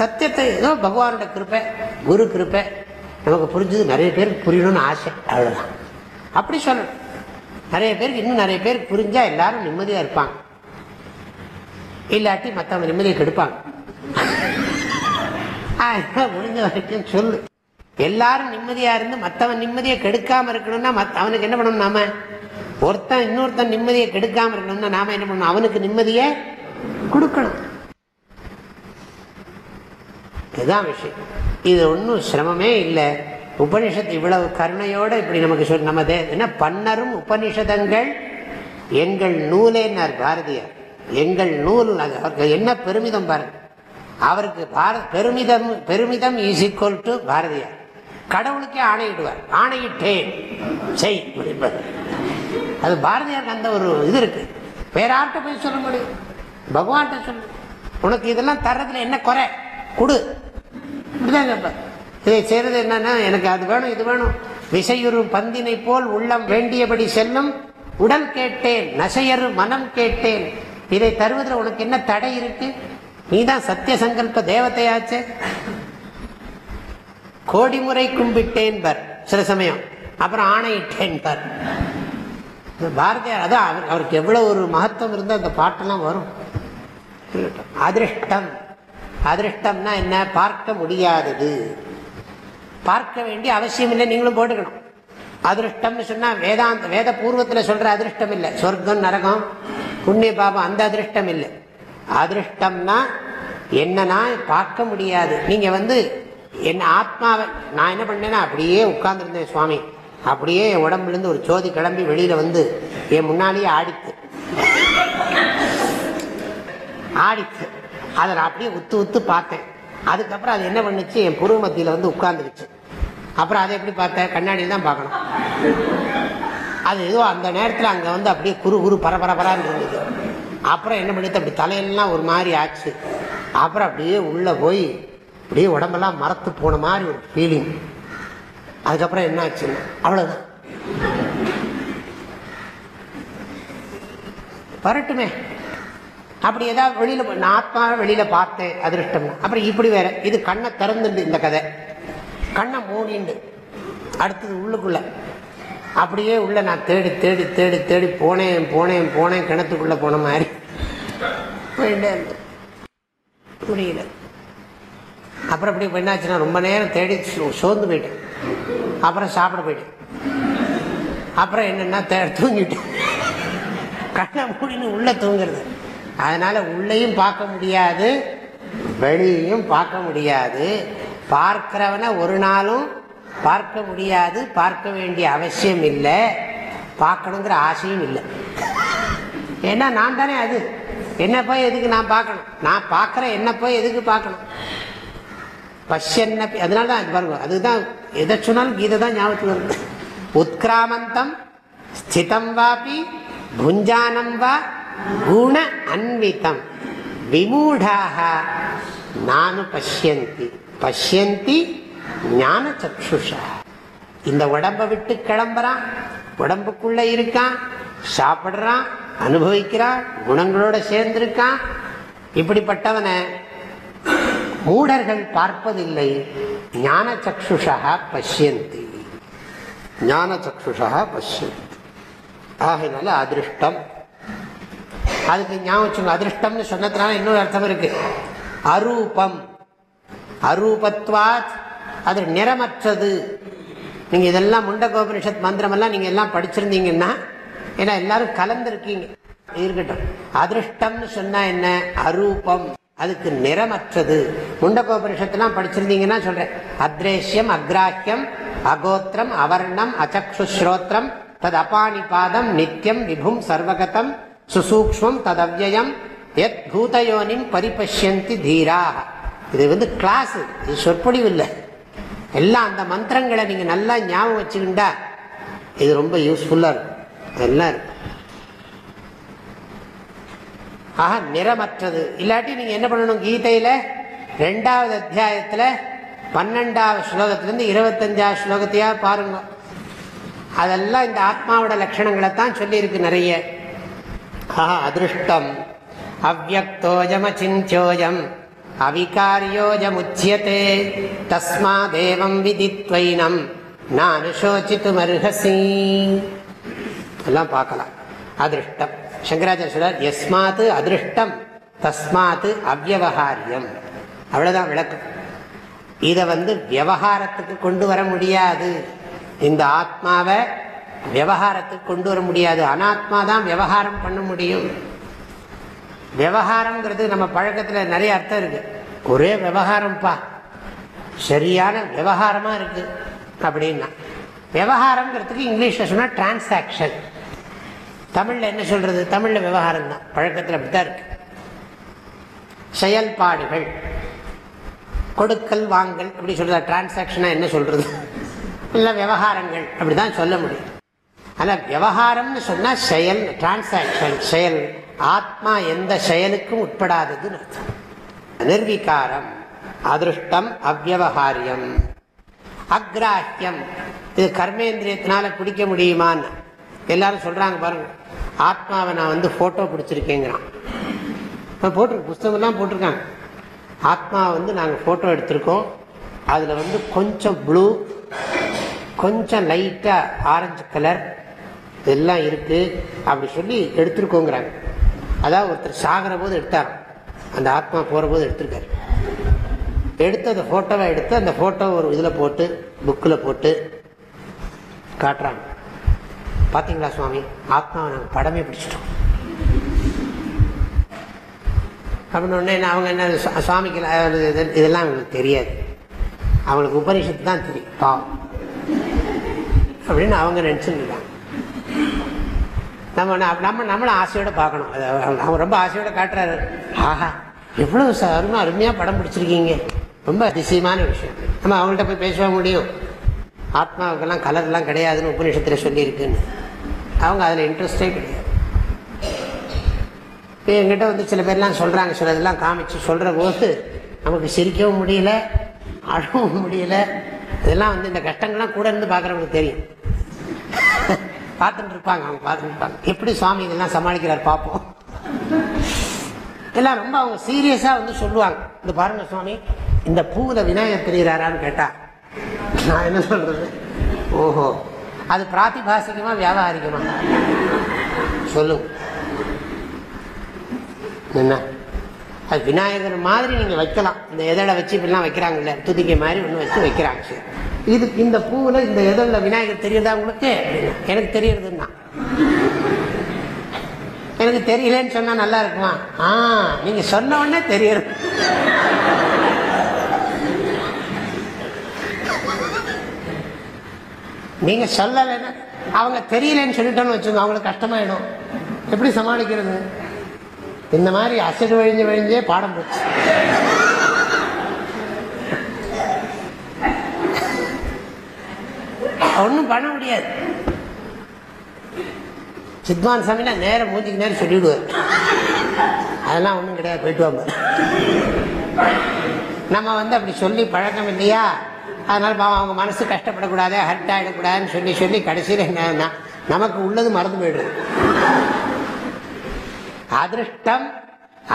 சத்தியத்தை ஏதோ பகவானோட கிருப்பை குரு கிருப்பை நமக்கு புரிஞ்சது நிறைய பேருக்கு புரியணும்னு ஆசை. அவ்வளோதான் அப்படி சொல்லணும். நிறைய பேருக்கு இன்னும் நிறைய பேருக்கு புரிஞ்சால் எல்லாரும் நிம்மதியாக இருப்பாங்க. இல்லாட்டி மற்றவங்க நிம்மதியை கெடுப்பாங்க. முடிஞ்ச வரைக்கும் சொல்லு. எல்லாரும் நிம்மதியா இருந்து மற்றவன் நிம்மதியை கெடுக்காம இருக்கணும்னா அவனுக்கு என்ன பண்ணணும் நாம? ஒருத்தன் இன்னொருத்தன் நிம்மதியை கெடுக்காம இருக்கணும்னா நாம என்ன பண்ணணும்? அவனுக்கு நிம்மதியை கொடுக்கணும். இதுதான் விஷயம். இது ஒன்றும் சிரமமே இல்லை. உபனிஷத்து இவ்வளவு கருணையோட இப்படி நமக்கு சொல் நம்ம என்ன பன்னரும் உபனிஷதங்கள் எங்கள் நூலேன்னார் பாரதியார். எங்கள் நூல் அவருக்கு என்ன பெருமிதம் பாருங்கள் அவருக்கு பெருமிதம் பெருமிதம் இஸ் ஈக்குவல் டு பாரதியார். கடவுளுக்கே ஆணையிடுவார். ஆணையிட்டேன். செய் அது பாரதியாருக்கு அந்த ஒரு இது இருக்கு. வேற போய் சொல்ல முடியும். பகவான்கிட்ட சொல்லு உனக்கு இதெல்லாம் தர்றதுல என்ன குறை? கொடு. இதை செய்யறது என்னன்னா எனக்கு அது வேணும் இது வேணும். விசையுறு பந்தினை போல் உள்ளம் வேண்டியபடி செல்லும். உடல் கேட்டேன். நசையரு மனம் கேட்டேன். இதை தருவதில் உனக்கு என்ன தடை இருக்கு? நீதான் சத்திய சங்கல்ப தேவத்தையாச்சு கோடி முறை கும்பிட்டேன் பர் சில சமயம். அப்புறம் ஆணையிட்டேன் பர். பாரதியார் அதான் அவருக்கு எவ்வளவு ஒரு மகத்துவம் இருந்தால் அந்த பாட்டெல்லாம் வரும். அதிருஷ்டம். அதிருஷ்டம்னா என்ன? பார்க்க முடியாதது. பார்க்க வேண்டிய அவசியம் இல்லை நீங்களும் போட்டுக்கணும். அதிருஷ்டம்னு சொன்னா வேதாந்த வேத பூர்வத்தில் சொல்ற அதிருஷ்டம் இல்லை. சொர்க்கம் நரகம் புண்ணிய பாபம் அந்த அதிருஷ்டம் இல்லை. அதிருஷ்டம்னா என்னன்னா பார்க்க முடியாது. நீங்க வந்து என் ஆத்மாவை நான் என்ன பண்ணேன்னா அப்படியே உட்கார்ந்துருந்தேன் சுவாமி. அப்படியே என் உடம்புலேருந்து ஒரு ஜோதி கிளம்பி வெளியில வந்து என் முன்னாலேயே ஆடித்து. ஆடித்து. அதை நான் அப்படியே உத்து உத்து பார்த்தேன். அதுக்கப்புறம் அது என்ன பண்ணுச்சு? என் புருவ மத்தியில் வந்து உட்கார்ந்துருச்சு. அப்புறம் அதை எப்படி பார்த்தேன் கண்ணாடியில் தான் பார்க்கணும். அது ஏதோ அந்த நேரத்தில் அங்கே வந்து அப்படியே குறு குறு பரபரபரான்னு இருந்தது. அப்புறம் என்ன பண்ணிட்டு அப்படி தலையெல்லாம் ஒரு மாதிரி ஆச்சு. அப்புறம் அப்படியே உள்ளே போய் அப்படியே உடம்பெல்லாம் மரத்து போன மாதிரி ஒரு ஃபீலிங் அதுக்கப்புறம் என்ன ஆச்சுன்னு அவ்வளோதான் வரட்டுமே. அப்படி ஏதாவது வெளியில நான் ஆத்மா வெளியில பார்த்தேன் அதிருஷ்டம்னா அப்புறம் இப்படி வேற. இது கண்ணை திறந்துண்டு இந்த கதை. கண்ணை மூடிண்டு. அடுத்தது உள்ளுக்குள்ளே. அப்படியே உள்ள நான் தேடி தேடி தேடி தேடி போனேன் போனேன் போனேன் கிணத்துக்குள்ள போன மாதிரி. போயிட்டே இருந்தேன். முடியல அப்புறம் இப்படி என்னாச்சுன்னா ரொம்ப நேரம் தேடி சோ- சோர்ந்து போயிட்டேன். அப்புறம் சாப்பிட போயிட்டேன். அப்புறம் என்னென்னா தே- தூங்கிட்டேன். கண்ணை மூடின்னு உள்ள தூங்குறது. அதனால உள்ளேயும் பார்க்க முடியாது வெளியையும் பார்க்க முடியாது. பார்க்கிறவனை ஒரு நாளும் பார்க்க முடியாது பார்க்க வேண்டிய அவசியம் இல்லை. பார்க்கணுங்கிற ஆசையும் இல்லை. ஏன்னா நான் தானே அது. என்ன போய் எதுக்கு நான் பார்க்கணும்? நான் பார்க்குறேன் என்ன போய் எதுக்கு பார்க்கணும்? பஷ்யன்ன அதனால தான் அது பாருங்க அதுதான் எதை சொன்னாலும் கீதை தான் ஞாபகத்துக்கு வருது. உத்கிராமந்தம் ஸ்திதம் வாபி புஞ்சானம் வா குண அன்விதம். விமூடாக நானு பஷ்யந்தி. பஷ்யந்தி ஞான சக்ஷுஷா இந்த உடம்பை விட்டு கிளம்புறான் உடம்புக்குள்ள இருக்கான் சாப்பிடுறான் அனுபவிக்கிறான் குணங்களோட சேர்ந்திருக்கான். இப்படிப்பட்டவனை மூடர்கள் பார்ப்பதில்லை. ஞான சக்ஷுஷா பசியந்தி ஞான சக்ஷுஷா பசியந்தி ஆகினால அதிருஷ்டம். அதுக்கு ஞாபகம் அதிருஷ்டம்னு சொன்னதுனால இன்னொரு அர்த்தம் இருக்கு. அரூபம். அரூபத்வாத் அது நிறமற்றது. நீங்கள் இதெல்லாம் முண்டகோபனிஷத் மந்திரமெல்லாம் நீங்கள் எல்லாம் படிச்சிருந்தீங்கன்னா ஏன்னா எல்லாரும் கலந்துருக்கீங்க. இருக்கட்டும். அதிருஷ்டம்னு சொன்னால் என்ன? அரூபம். அதுக்கு நிறமற்றது. முண்டகோபனிஷத்துலாம் படிச்சிருந்தீங்கன்னா சொல்கிறேன் அத்ரேஷ்யம் அக்ராஹ்யம் அகோத்திரம் அவர்ணம் அச்சக்ஷுஸ்ரோத்திரம் தது அபானிபாதம் நித்தியம் விபும் சர்வகதம் சுசூக்ஷ்மம் ததவியம் எத் பூதயோனின் பரிபஷ்யந்தி தீரா இது வந்து கிளாஸ் இது சொற்பொழிவு இல்லை. எல்லாம் அந்த மந்திரங்களை நீங்கள் நல்லா ஞாபகம் வச்சுக்கிண்டா இது ரொம்ப யூஸ்ஃபுல்லாக இருக்கும். அதெல்லாம் இருக்கும்? ஆக நிறமற்றது. இல்லாட்டி நீங்கள் என்ன பண்ணணும்? கீதையில் ரெண்டாவது அத்தியாயத்தில் பன்னெண்டாவது ஸ்லோகத்திலேருந்து இருபத்தஞ்சாவது ஸ்லோகத்தையாக பாருங்க. அதெல்லாம் இந்த ஆத்மாவோட லட்சணங்களை தான் சொல்லியிருக்கு நிறைய. ஆஹா அதிருஷ்டம். அவ்வக்தோஜமச்சிஞ்சோஜம் அவிகாரியோஜமுச்சியதே தஸ்மாதேவம் விதித்வைனம் நான் அனுசோச்சித்து சோச்சித்துமர்ஹசி எல்லாம் பார்க்கலாம். அதிருஷ்டம். சங்கராச்சாரிய சொல்றார் எஸ்மாத்து அதிருஷ்டம் தஸ்மாத்து அவ்வகாரியம் அவ்வளவுதான் விளக்கம். இதை வந்து விவகாரத்துக்கு கொண்டு வர முடியாது. இந்த ஆத்மாவை விவகாரத்துக்கு கொண்டு வர முடியாது. அனாத்மா தான் விவகாரம் பண்ண முடியும். விவகாரம்ங்கிறது நம்ம பழக்கத்தில் நிறைய அர்த்தம் இருக்கு. ஒரே விவகாரம்ப்பா. சரியான விவகாரமாக இருக்கு அப்படின்னா. விவகாரம்ங்கிறதுக்கு இங்கிலீஷில் சொன்னால் டிரான்சாக்ஷன் தமிழில் என்ன சொல்கிறது தமிழில் விவகாரம் தான். பழக்கத்தில் அப்படித்தான் இருக்கு. செயல்பாடுகள். கொடுக்கல் வாங்கல் அப்படி சொல்றதா? டிரான்சாக்ஷனாக என்ன சொல்கிறது இல்லை விவகாரங்கள். அப்படி தான் சொல்ல முடியும். ஆனால் விவகாரம்னு சொன்னால் செயல் டிரான்சாக்ஷன் செயல். ஆத்மா எந்த செயலுக்கும் உட்படாததுன்னு அர்த்தம். நிர்வீகாரம் அதிருஷ்டம் அவ்வகாரியம் அக்ராஹ்யம் இது கர்மேந்திரியத்தினால பிடிக்க முடியுமான்னு. எல்லாரும் சொல்றாங்க பாருங்க ஆத்மாவை நான் வந்து போட்டோ பிடிச்சிருக்கேங்கிறான். போட்டிருக்கு புஸ்தகம்லாம் போட்டிருக்காங்க. ஆத்மா வந்து நாங்கள் ஃபோட்டோ எடுத்திருக்கோம். அதில் வந்து கொஞ்சம் ப்ளூ கொஞ்சம் லைட்டாக ஆரஞ்சு கலர் இதெல்லாம் இருக்குது அப்படி சொல்லி எடுத்திருக்கோங்கிறாங்க. அதாவது ஒருத்தர் சாகிற போது எடுத்தார். அந்த ஆத்மா போகிற போது எடுத்திருக்காரு. எடுத்து அந்த ஃபோட்டோவை எடுத்து அந்த ஃபோட்டோ ஒரு இதில் போட்டு புக்கில் போட்டு காட்டுறாங்க. பார்த்தீங்களா சுவாமி? ஆத்மாவை நாங்கள் படமே பிடிச்சிட்டோம். அப்படின்னு உடனே அவங்க என்ன சுவாமிக்கு இதெல்லாம் அவங்களுக்கு தெரியாது. அவங்களுக்கு உபனிஷத்து தான் தெரியும். பாவம். அப்படின்னு அவங்க நினச்சிருக்காங்க நம்ம நம்ம நம்மளும் ஆசையோட பார்க்கணும். அவங்க- ரொம்ப ஆசையோட காட்டுறாரு. ஆஹா எவ்வளோ ச- அருமை அருமையாக படம் பிடிச்சிருக்கீங்க. ரொம்ப அதிசயமான விஷயம். நம்ம அவங்கள்ட்ட போய் பேச முடியும்? ஆத்மாவுக்கெல்லாம் கலர்லாம் கிடையாதுன்னு உபநிஷத்தில் சொல்லியிருக்குன்னு. அவங்க அதில் இன்ட்ரெஸ்டே கிடையாது. இப்போ என்கிட்ட வந்து சில பேர்லாம் சொல்கிறாங்க சிலதெல்லாம் காமிச்சு சொல்கிற போது நமக்கு சிரிக்கவும் முடியல அழவும் முடியல. இதெல்லாம் வந்து இந்த கஷ்டங்கள்லாம் கூட இருந்து பார்க்குறவங்களுக்கு தெரியும். பார்த்துட்டு இருப்பாங்க அவங்க பார்த்துட்டு இருப்பாங்க எப்படி சுவாமி இதெல்லாம் சமாளிக்கிறார் பார்ப்போம் எல்லாம் ரொம்ப அவங்க சீரியஸாக வந்து சொல்லுவாங்க. இந்த பாருங்க சுவாமி இந்த பூவில் விநாயகர் தெரிகிறாரான்னு கேட்டா நான் என்ன சொல்றது? ஓஹோ அது பிராத்திபாசிகமா வியாபாரிகமா? சொல்லுங்க என்ன? அது விநாயகர் மாதிரி நீங்கள் வைக்கலாம். இந்த எதழை வச்சு இப்படிலாம் வைக்கிறாங்கல்ல துதிக்கை மாதிரி ஒன்று வச்சு வைக்கிறாங்க. சரி. இது இந்த பூவில் இந்த எதில் விநாயகர் தெரியுதா உங்களுக்கு? எனக்கு தெரியறதுன்னா. எனக்கு தெரியலன்னு சொன்னால் நல்லா இருக்குமா? ஆ நீங்கள் சொன்ன உடனே தெரியறது நீங்க சொல்லலைன்னா அவங்க தெரியலன்னு சொல்லிட்டோன்னு வச்சுக்கோங்க அவங்களுக்கு கஷ்டமாயிடும். எப்படி சமாளிக்கிறது? இந்த மாதிரி அசடு வழிஞ்சு வழிஞ்சே பாடம் போச்சு. ஒன்றும் பண்ண முடியாது. சித்வான் சாமினா நேரம் மூஞ்சிக்கு நேரம் சொல்லிவிடுவார் அதெல்லாம் ஒன்றும் கிடையாது போயிட்டு வாங்க. நம்ம வந்து அப்படி சொல்லி பழக்கம் இல்லையா? அதனால பாவம் அவங்க மனசு கஷ்டப்படக்கூடாது ஹர்ட் ஆகிடக்கூடாதுன்னு சொல்லி சொல்லி கடைசியில் என்னன்னா நமக்கு உள்ளது மறந்து போயிடுது. அதிருஷ்டம்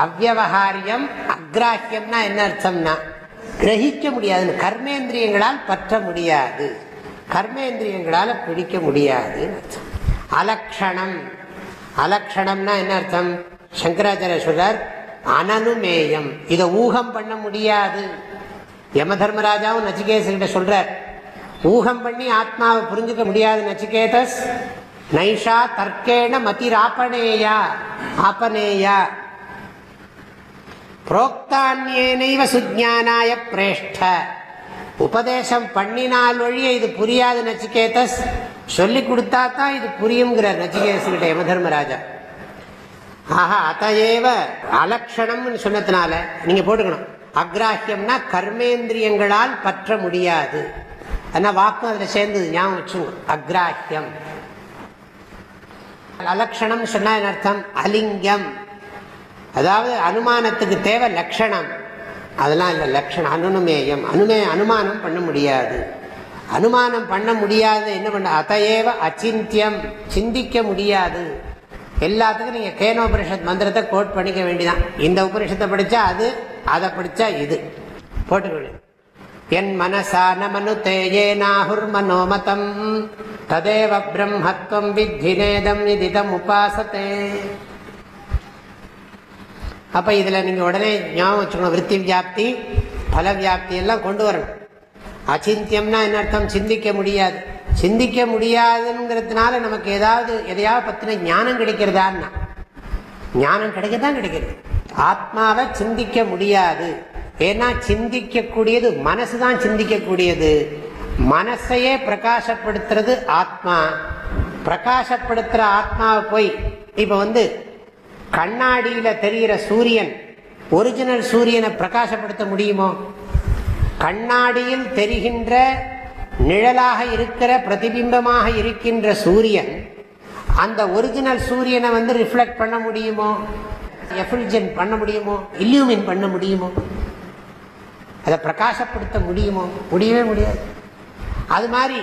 அவ்வகாரியம் அக்ராஹியம்னா என்ன அர்த்தம்னா கிரகிக்க முடியாது கர்மேந்திரியங்களால் பற்ற முடியாது. கர்மேந்திரியங்களால பிடிக்க முடியாது. அர்த்தம் அலக்ஷணம். அலக்ஷணம்னா என்ன அர்த்தம்? சங்கராச்சாரிய சொல்றார் அனனுமேயம். இதை ஊகம் பண்ண முடியாது. யம தர்மராஜாவும் நச்சிகேசர்கிட்ட சொல்றார் ஊகம் பண்ணி ஆத்மாவை புரிஞ்சுக்க முடியாது நச்சிகேதஸ். நைஷா தர்க்கேண மதிராப்பணேயா ஆப்பனேயா புரோக்தான்யேனைவ சுஜானாய பிரேஷ்ட. உபதேசம் பண்ணினால் வழியே இது புரியாது நச்சிகேதஸ். சொல்லி கொடுத்தா தான் இது புரியுங்கிறார் நச்சிகேதஸ்கிட்ட யம தர்மராஜா ஆஹா அத்தையேவ அலட்சணம்னு சொன்னதுனால நீங்க போட்டுக்கணும். அக்ராஹியம்னா கர்மேந்திரியங்களால் பற்ற முடியாது. ஆனா வாக்கும் அதுல சேர்ந்தது ஞாபகம் வச்சுங்க அக்ராஹியம். அலக்ஷணம் சொன்னா என்ன அர்த்தம்? அலிங்கம். அதாவது அனுமானத்துக்கு தேவை லட்சணம் அதெல்லாம் இல்லை லட்சணம் அனுநமேயம் அனுமே அனுமானம் பண்ண முடியாது. அனுமானம் பண்ண முடியாது என்ன பண்ண அதையேவ அச்சிந்தியம். சிந்திக்க முடியாது. எல்லாத்துக்கும் நீங்கள் கேனோபனிஷத் மந்திரத்தை கோட் பண்ணிக்க வேண்டிதான். இந்த உபனிஷத்தை படித்தா அது அதை படித்தா இது. போட்டுக்கொள்ளு. என் மனசா நமனு தேயே நாகுர் மனோமதம். ததேவ பிரம்மத்வம் வித்தி நேதம் உபாசத்தே அப்ப இதுல நீங்க உடனே ஞாபகம் வச்சுக்கணும். விற்பி வியாப்தி பல வியாப்தி எல்லாம் கொண்டு வரணும். அச்சிந்தியம்னா என்ன அர்த்தம்? சிந்திக்க முடியாது. சிந்திக்க முடியாதுங்கிறதுனால நமக்கு ஏதாவது எதையாவது பத்தின ஞானம் கிடைக்கிறதான்னா ஞானம் கிடைக்கத்தான் கிடைக்கிறது. ஆத்மாவை சிந்திக்க முடியாது. ஏன்னா சிந்திக்கக்கூடியது மனசு தான் சிந்திக்கக்கூடியது. மனசையே பிரகாசப்படுத்துறது ஆத்மா. பிரகாசப்படுத்துற ஆத்மாவை போய் இப்ப வந்து கண்ணாடியில தெரிகிற சூரியன் ஒரிஜினல் சூரியனை பிரகாசப்படுத்த முடியுமோ? கண்ணாடியில் தெரிகின்ற நிழலாக இருக்கிற பிரதிபிம்பமாக இருக்கின்ற சூரியன் அந்த ஒரிஜினல் சூரியனை வந்து ரிஃப்ளெக்ட் பண்ண முடியுமோ? எஃபில்ஜன் பண்ண முடியுமோ? இல்யூமின் பண்ண முடியுமோ? அதை பிரகாசப்படுத்த முடியுமோ? முடியவே முடியாது. அது மாதிரி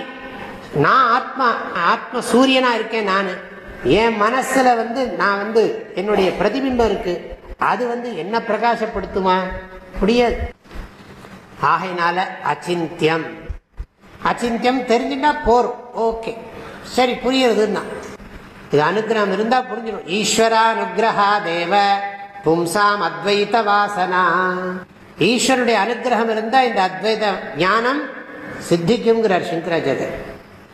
நான் ஆத்மா ஆத்ம சூரியனாக இருக்கேன் நான். என் மனசுல வந்து நான் வந்து என்னுடைய பிரதிபிம்பம் இருக்கு. அது வந்து என்ன பிரகாசப்படுத்துமா? முடியாது. ஆகையினால அச்சிந்தியம். அச்சிந்தியம் தெரிஞ்சுட்டா போறோம் ஓகே. சரி புரியுறதுன்னா. இது அனுகிரகம் இருந்தா புரிஞ்சிடும் ஈஸ்வரா அனுகிரகா தேவ பும்சாம் அத்வைத வாசனா. ஈஸ்வருடைய அனுகிரகம் இருந்தா இந்த அத்வைத ஞானம் சித்திக்குங்கிறார் சங்கராச்சாரியர்.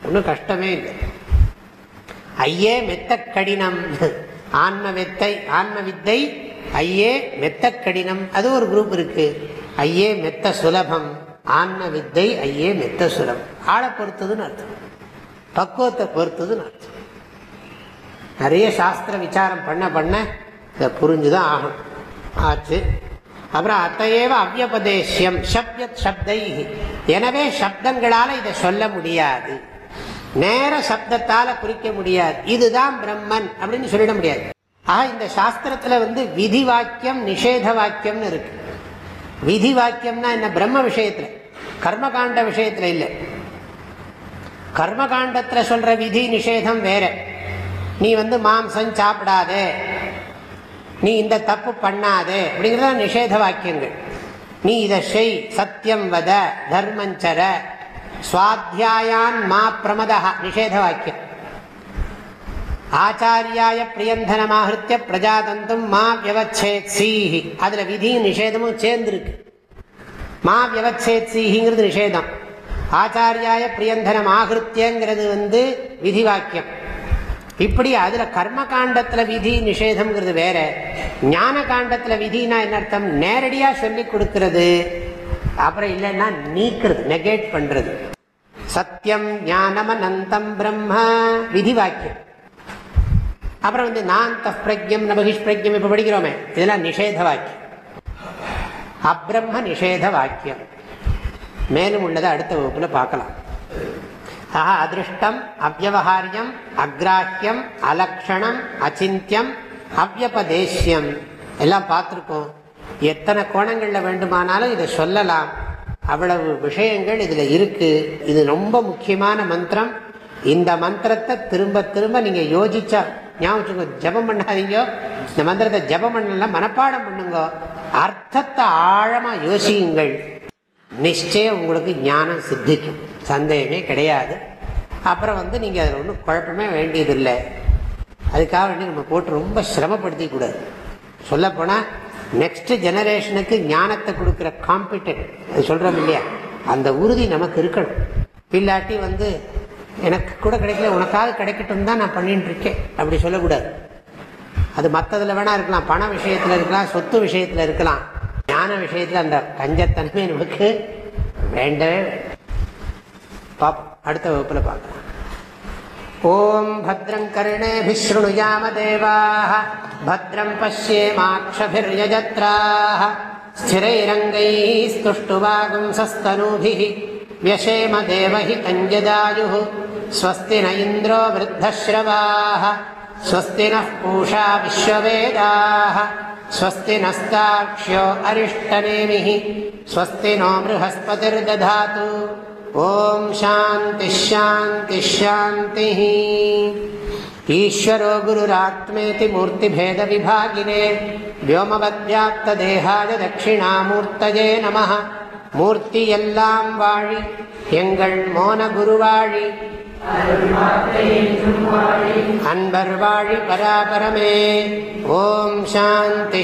ஒன்றும் கஷ்டமே இல்லை. ஐயே மெத்த கடினம். ஆன்ம மெத்தை ஆன்ம வித்தை ஐயே மெத்த கடினம். அது ஒரு குரூப் இருக்கு. ஐயே மெத்த சுலபம். ஆன்ம வித்தை ஐயே மெத்த சுலபம். ஆளை பொறுத்ததுன்னு அர்த்தம். பக்குவத்தை பொறுத்ததுன்னு அர்த்தம். நிறைய சாஸ்திர விசாரம் பண்ண பண்ண இதை புரிஞ்சுதான் ஆகும் ஆச்சு. அப்புறம் அத்தையேவ அவ்யபதேசியம் சப்யத் சப்தை எனவே சப்தங்களால இதை சொல்ல முடியாது. நேர சப்தத்தால குறிக்க முடியாது. இதுதான் பிரம்மன் அப்படின்னு சொல்லிட முடியாது. ஆக இந்த சாஸ்திரத்துல வந்து விதி வாக்கியம் நிஷேத வாக்கியம்னு இருக்கு. விதி வாக்கியம்னா என்ன? பிரம்ம விஷயத்துல. கர்மகாண்ட விஷயத்துல இல்லை. கர்மகாண்டத்துல சொல்ற விதி நிஷேதம் வேற. நீ வந்து மாம்சம் சாப்பிடாதே. நீ இந்த தப்பு பண்ணாதே அப்படிங்கிறத நிஷேத வாக்கியங்கள் நீ இதை செய். சத்தியம் வத தர்மஞ்சர சுவாத்தியாயான் மா பிரமதா நிஷேத வாக்கியம் ஆச்சாரியாய பிரியந்தனமாகிருத்திய பிரஜாதந்தும் மா வியவச்சேத் சீஹி அதுல விதியும் நிஷேதமும் சேர்ந்துருக்கு மா வியவச்சேத் சீஹிங்கிறது நிஷேதம் ஆச்சாரியாய பிரியந்தனம் ஆகிருத்தியங்கிறது வந்து விதி வாக்கியம் இப்படி அதுல கர்ம காண்டத்துல விதி நிஷேதம்ங்கிறது வேற ஞான காண்டத்துல விதினா என்ன அர்த்தம் நேரடியா சொல்லி கொடுக்கிறது அப்புறம் இல்லைன்னா நீக்கிறது நெகேட் பண்றது. சத்தியம் ஞானம் அனந்தம் பிரம்மா விதி வாக்கியம் அப்புறம் வந்து நாந்த பிரஜம் நபகிஷ் பிரஜம் இப்ப படிக்கிறோமே இதெல்லாம் நிஷேத வாக்கியம் அப்ரம்ம நிஷேத வாக்கியம் மேலும் உள்ளதை அடுத்த வகுப்புல பார்க்கலாம். ஆஹா அதிருஷ்டம் அவ்வகாரியம் அக்ராஹியம் அலக்ஷணம் அச்சிந்தியம் அவ்வபதேசியம் எல்லாம் பார்த்துருக்கோம். எத்தனை கோணங்களில் வேண்டுமானாலும் இதை சொல்லலாம். அவ்வளவு விஷயங்கள் இதில் இருக்குது இது ரொம்ப முக்கியமான மந்திரம். இந்த மந்திரத்தை திரும்ப திரும்ப நீங்கள் யோசிச்சா ஞாபகம் ஜபம் பண்ணாதீங்க. இந்த மந்திரத்தை ஜபம் பண்ணலாம் மனப்பாடம் பண்ணுங்க. அர்த்தத்தை ஆழமாக யோசியுங்கள். நிச்சயம் உங்களுக்கு ஞானம் சித்திக்கும். சந்தேகமே கிடையாது. அப்புறம் வந்து நீங்கள் அதில் ஒன்றும் குழப்பமே வேண்டியதில்லை. அதுக்காக வேண்டி நம்ம போட்டு ரொம்ப சிரமப்படுத்திக்கூடாது. சொல்லப்போனால் நெக்ஸ்ட் ஜெனரேஷனுக்கு ஞானத்தை கொடுக்குற காம்பிட்டன்ட் அது சொல்கிறோம் இல்லையா? அந்த உறுதி நமக்கு இருக்கணும். இல்லாட்டி வந்து எனக்கு கூட கிடைக்கல உனக்காக கிடைக்கட்டும் தான் நான் பண்ணிட்டு இருக்கேன். அப்படி சொல்லக்கூடாது. அது மற்றதில் வேணா இருக்கலாம். பண விஷயத்தில் இருக்கலாம் சொத்து விஷயத்தில் இருக்கலாம். ஞான விஷயத்தில் அந்த கஞ்சத்தன்மை நமக்கு வேண்டவே பாப் அடுத்த வகுப்பில் பார்க்கலாம். ॐ भद्रं कर्णेभिशृणुयाम देवाः भद्रं पश्येमाक्षभिर्यजत्राः स्थिरैरङ्गैः स्तुष्टुवागुंसस्तनूभिः व्यशेम देवहि कञ्जदायुः स्वस्ति न इन्द्रो वृद्धश्रवाः स्वस्ति नः पूषा विश्ववेदाः स्वस्ति नस्ताक्ष्यो अरिष्टनेमिः स्वस्ति नो बृहस्पतिर्दधातु ஓம் சாந்தி ஷாந்தி ஷாந்தி ஈஸ்வரோ குருராத்மேதி மூர்த்திபேத விபாகினே. வியோமவத்யாப்தேகாய தட்சிணாமூர்த்தஜே நம மூர்த்தி எல்லாம் வாழி எங்கள் மோன குருவாழி அன்பர் வாழி பராபரமே ஓம் சாந்தி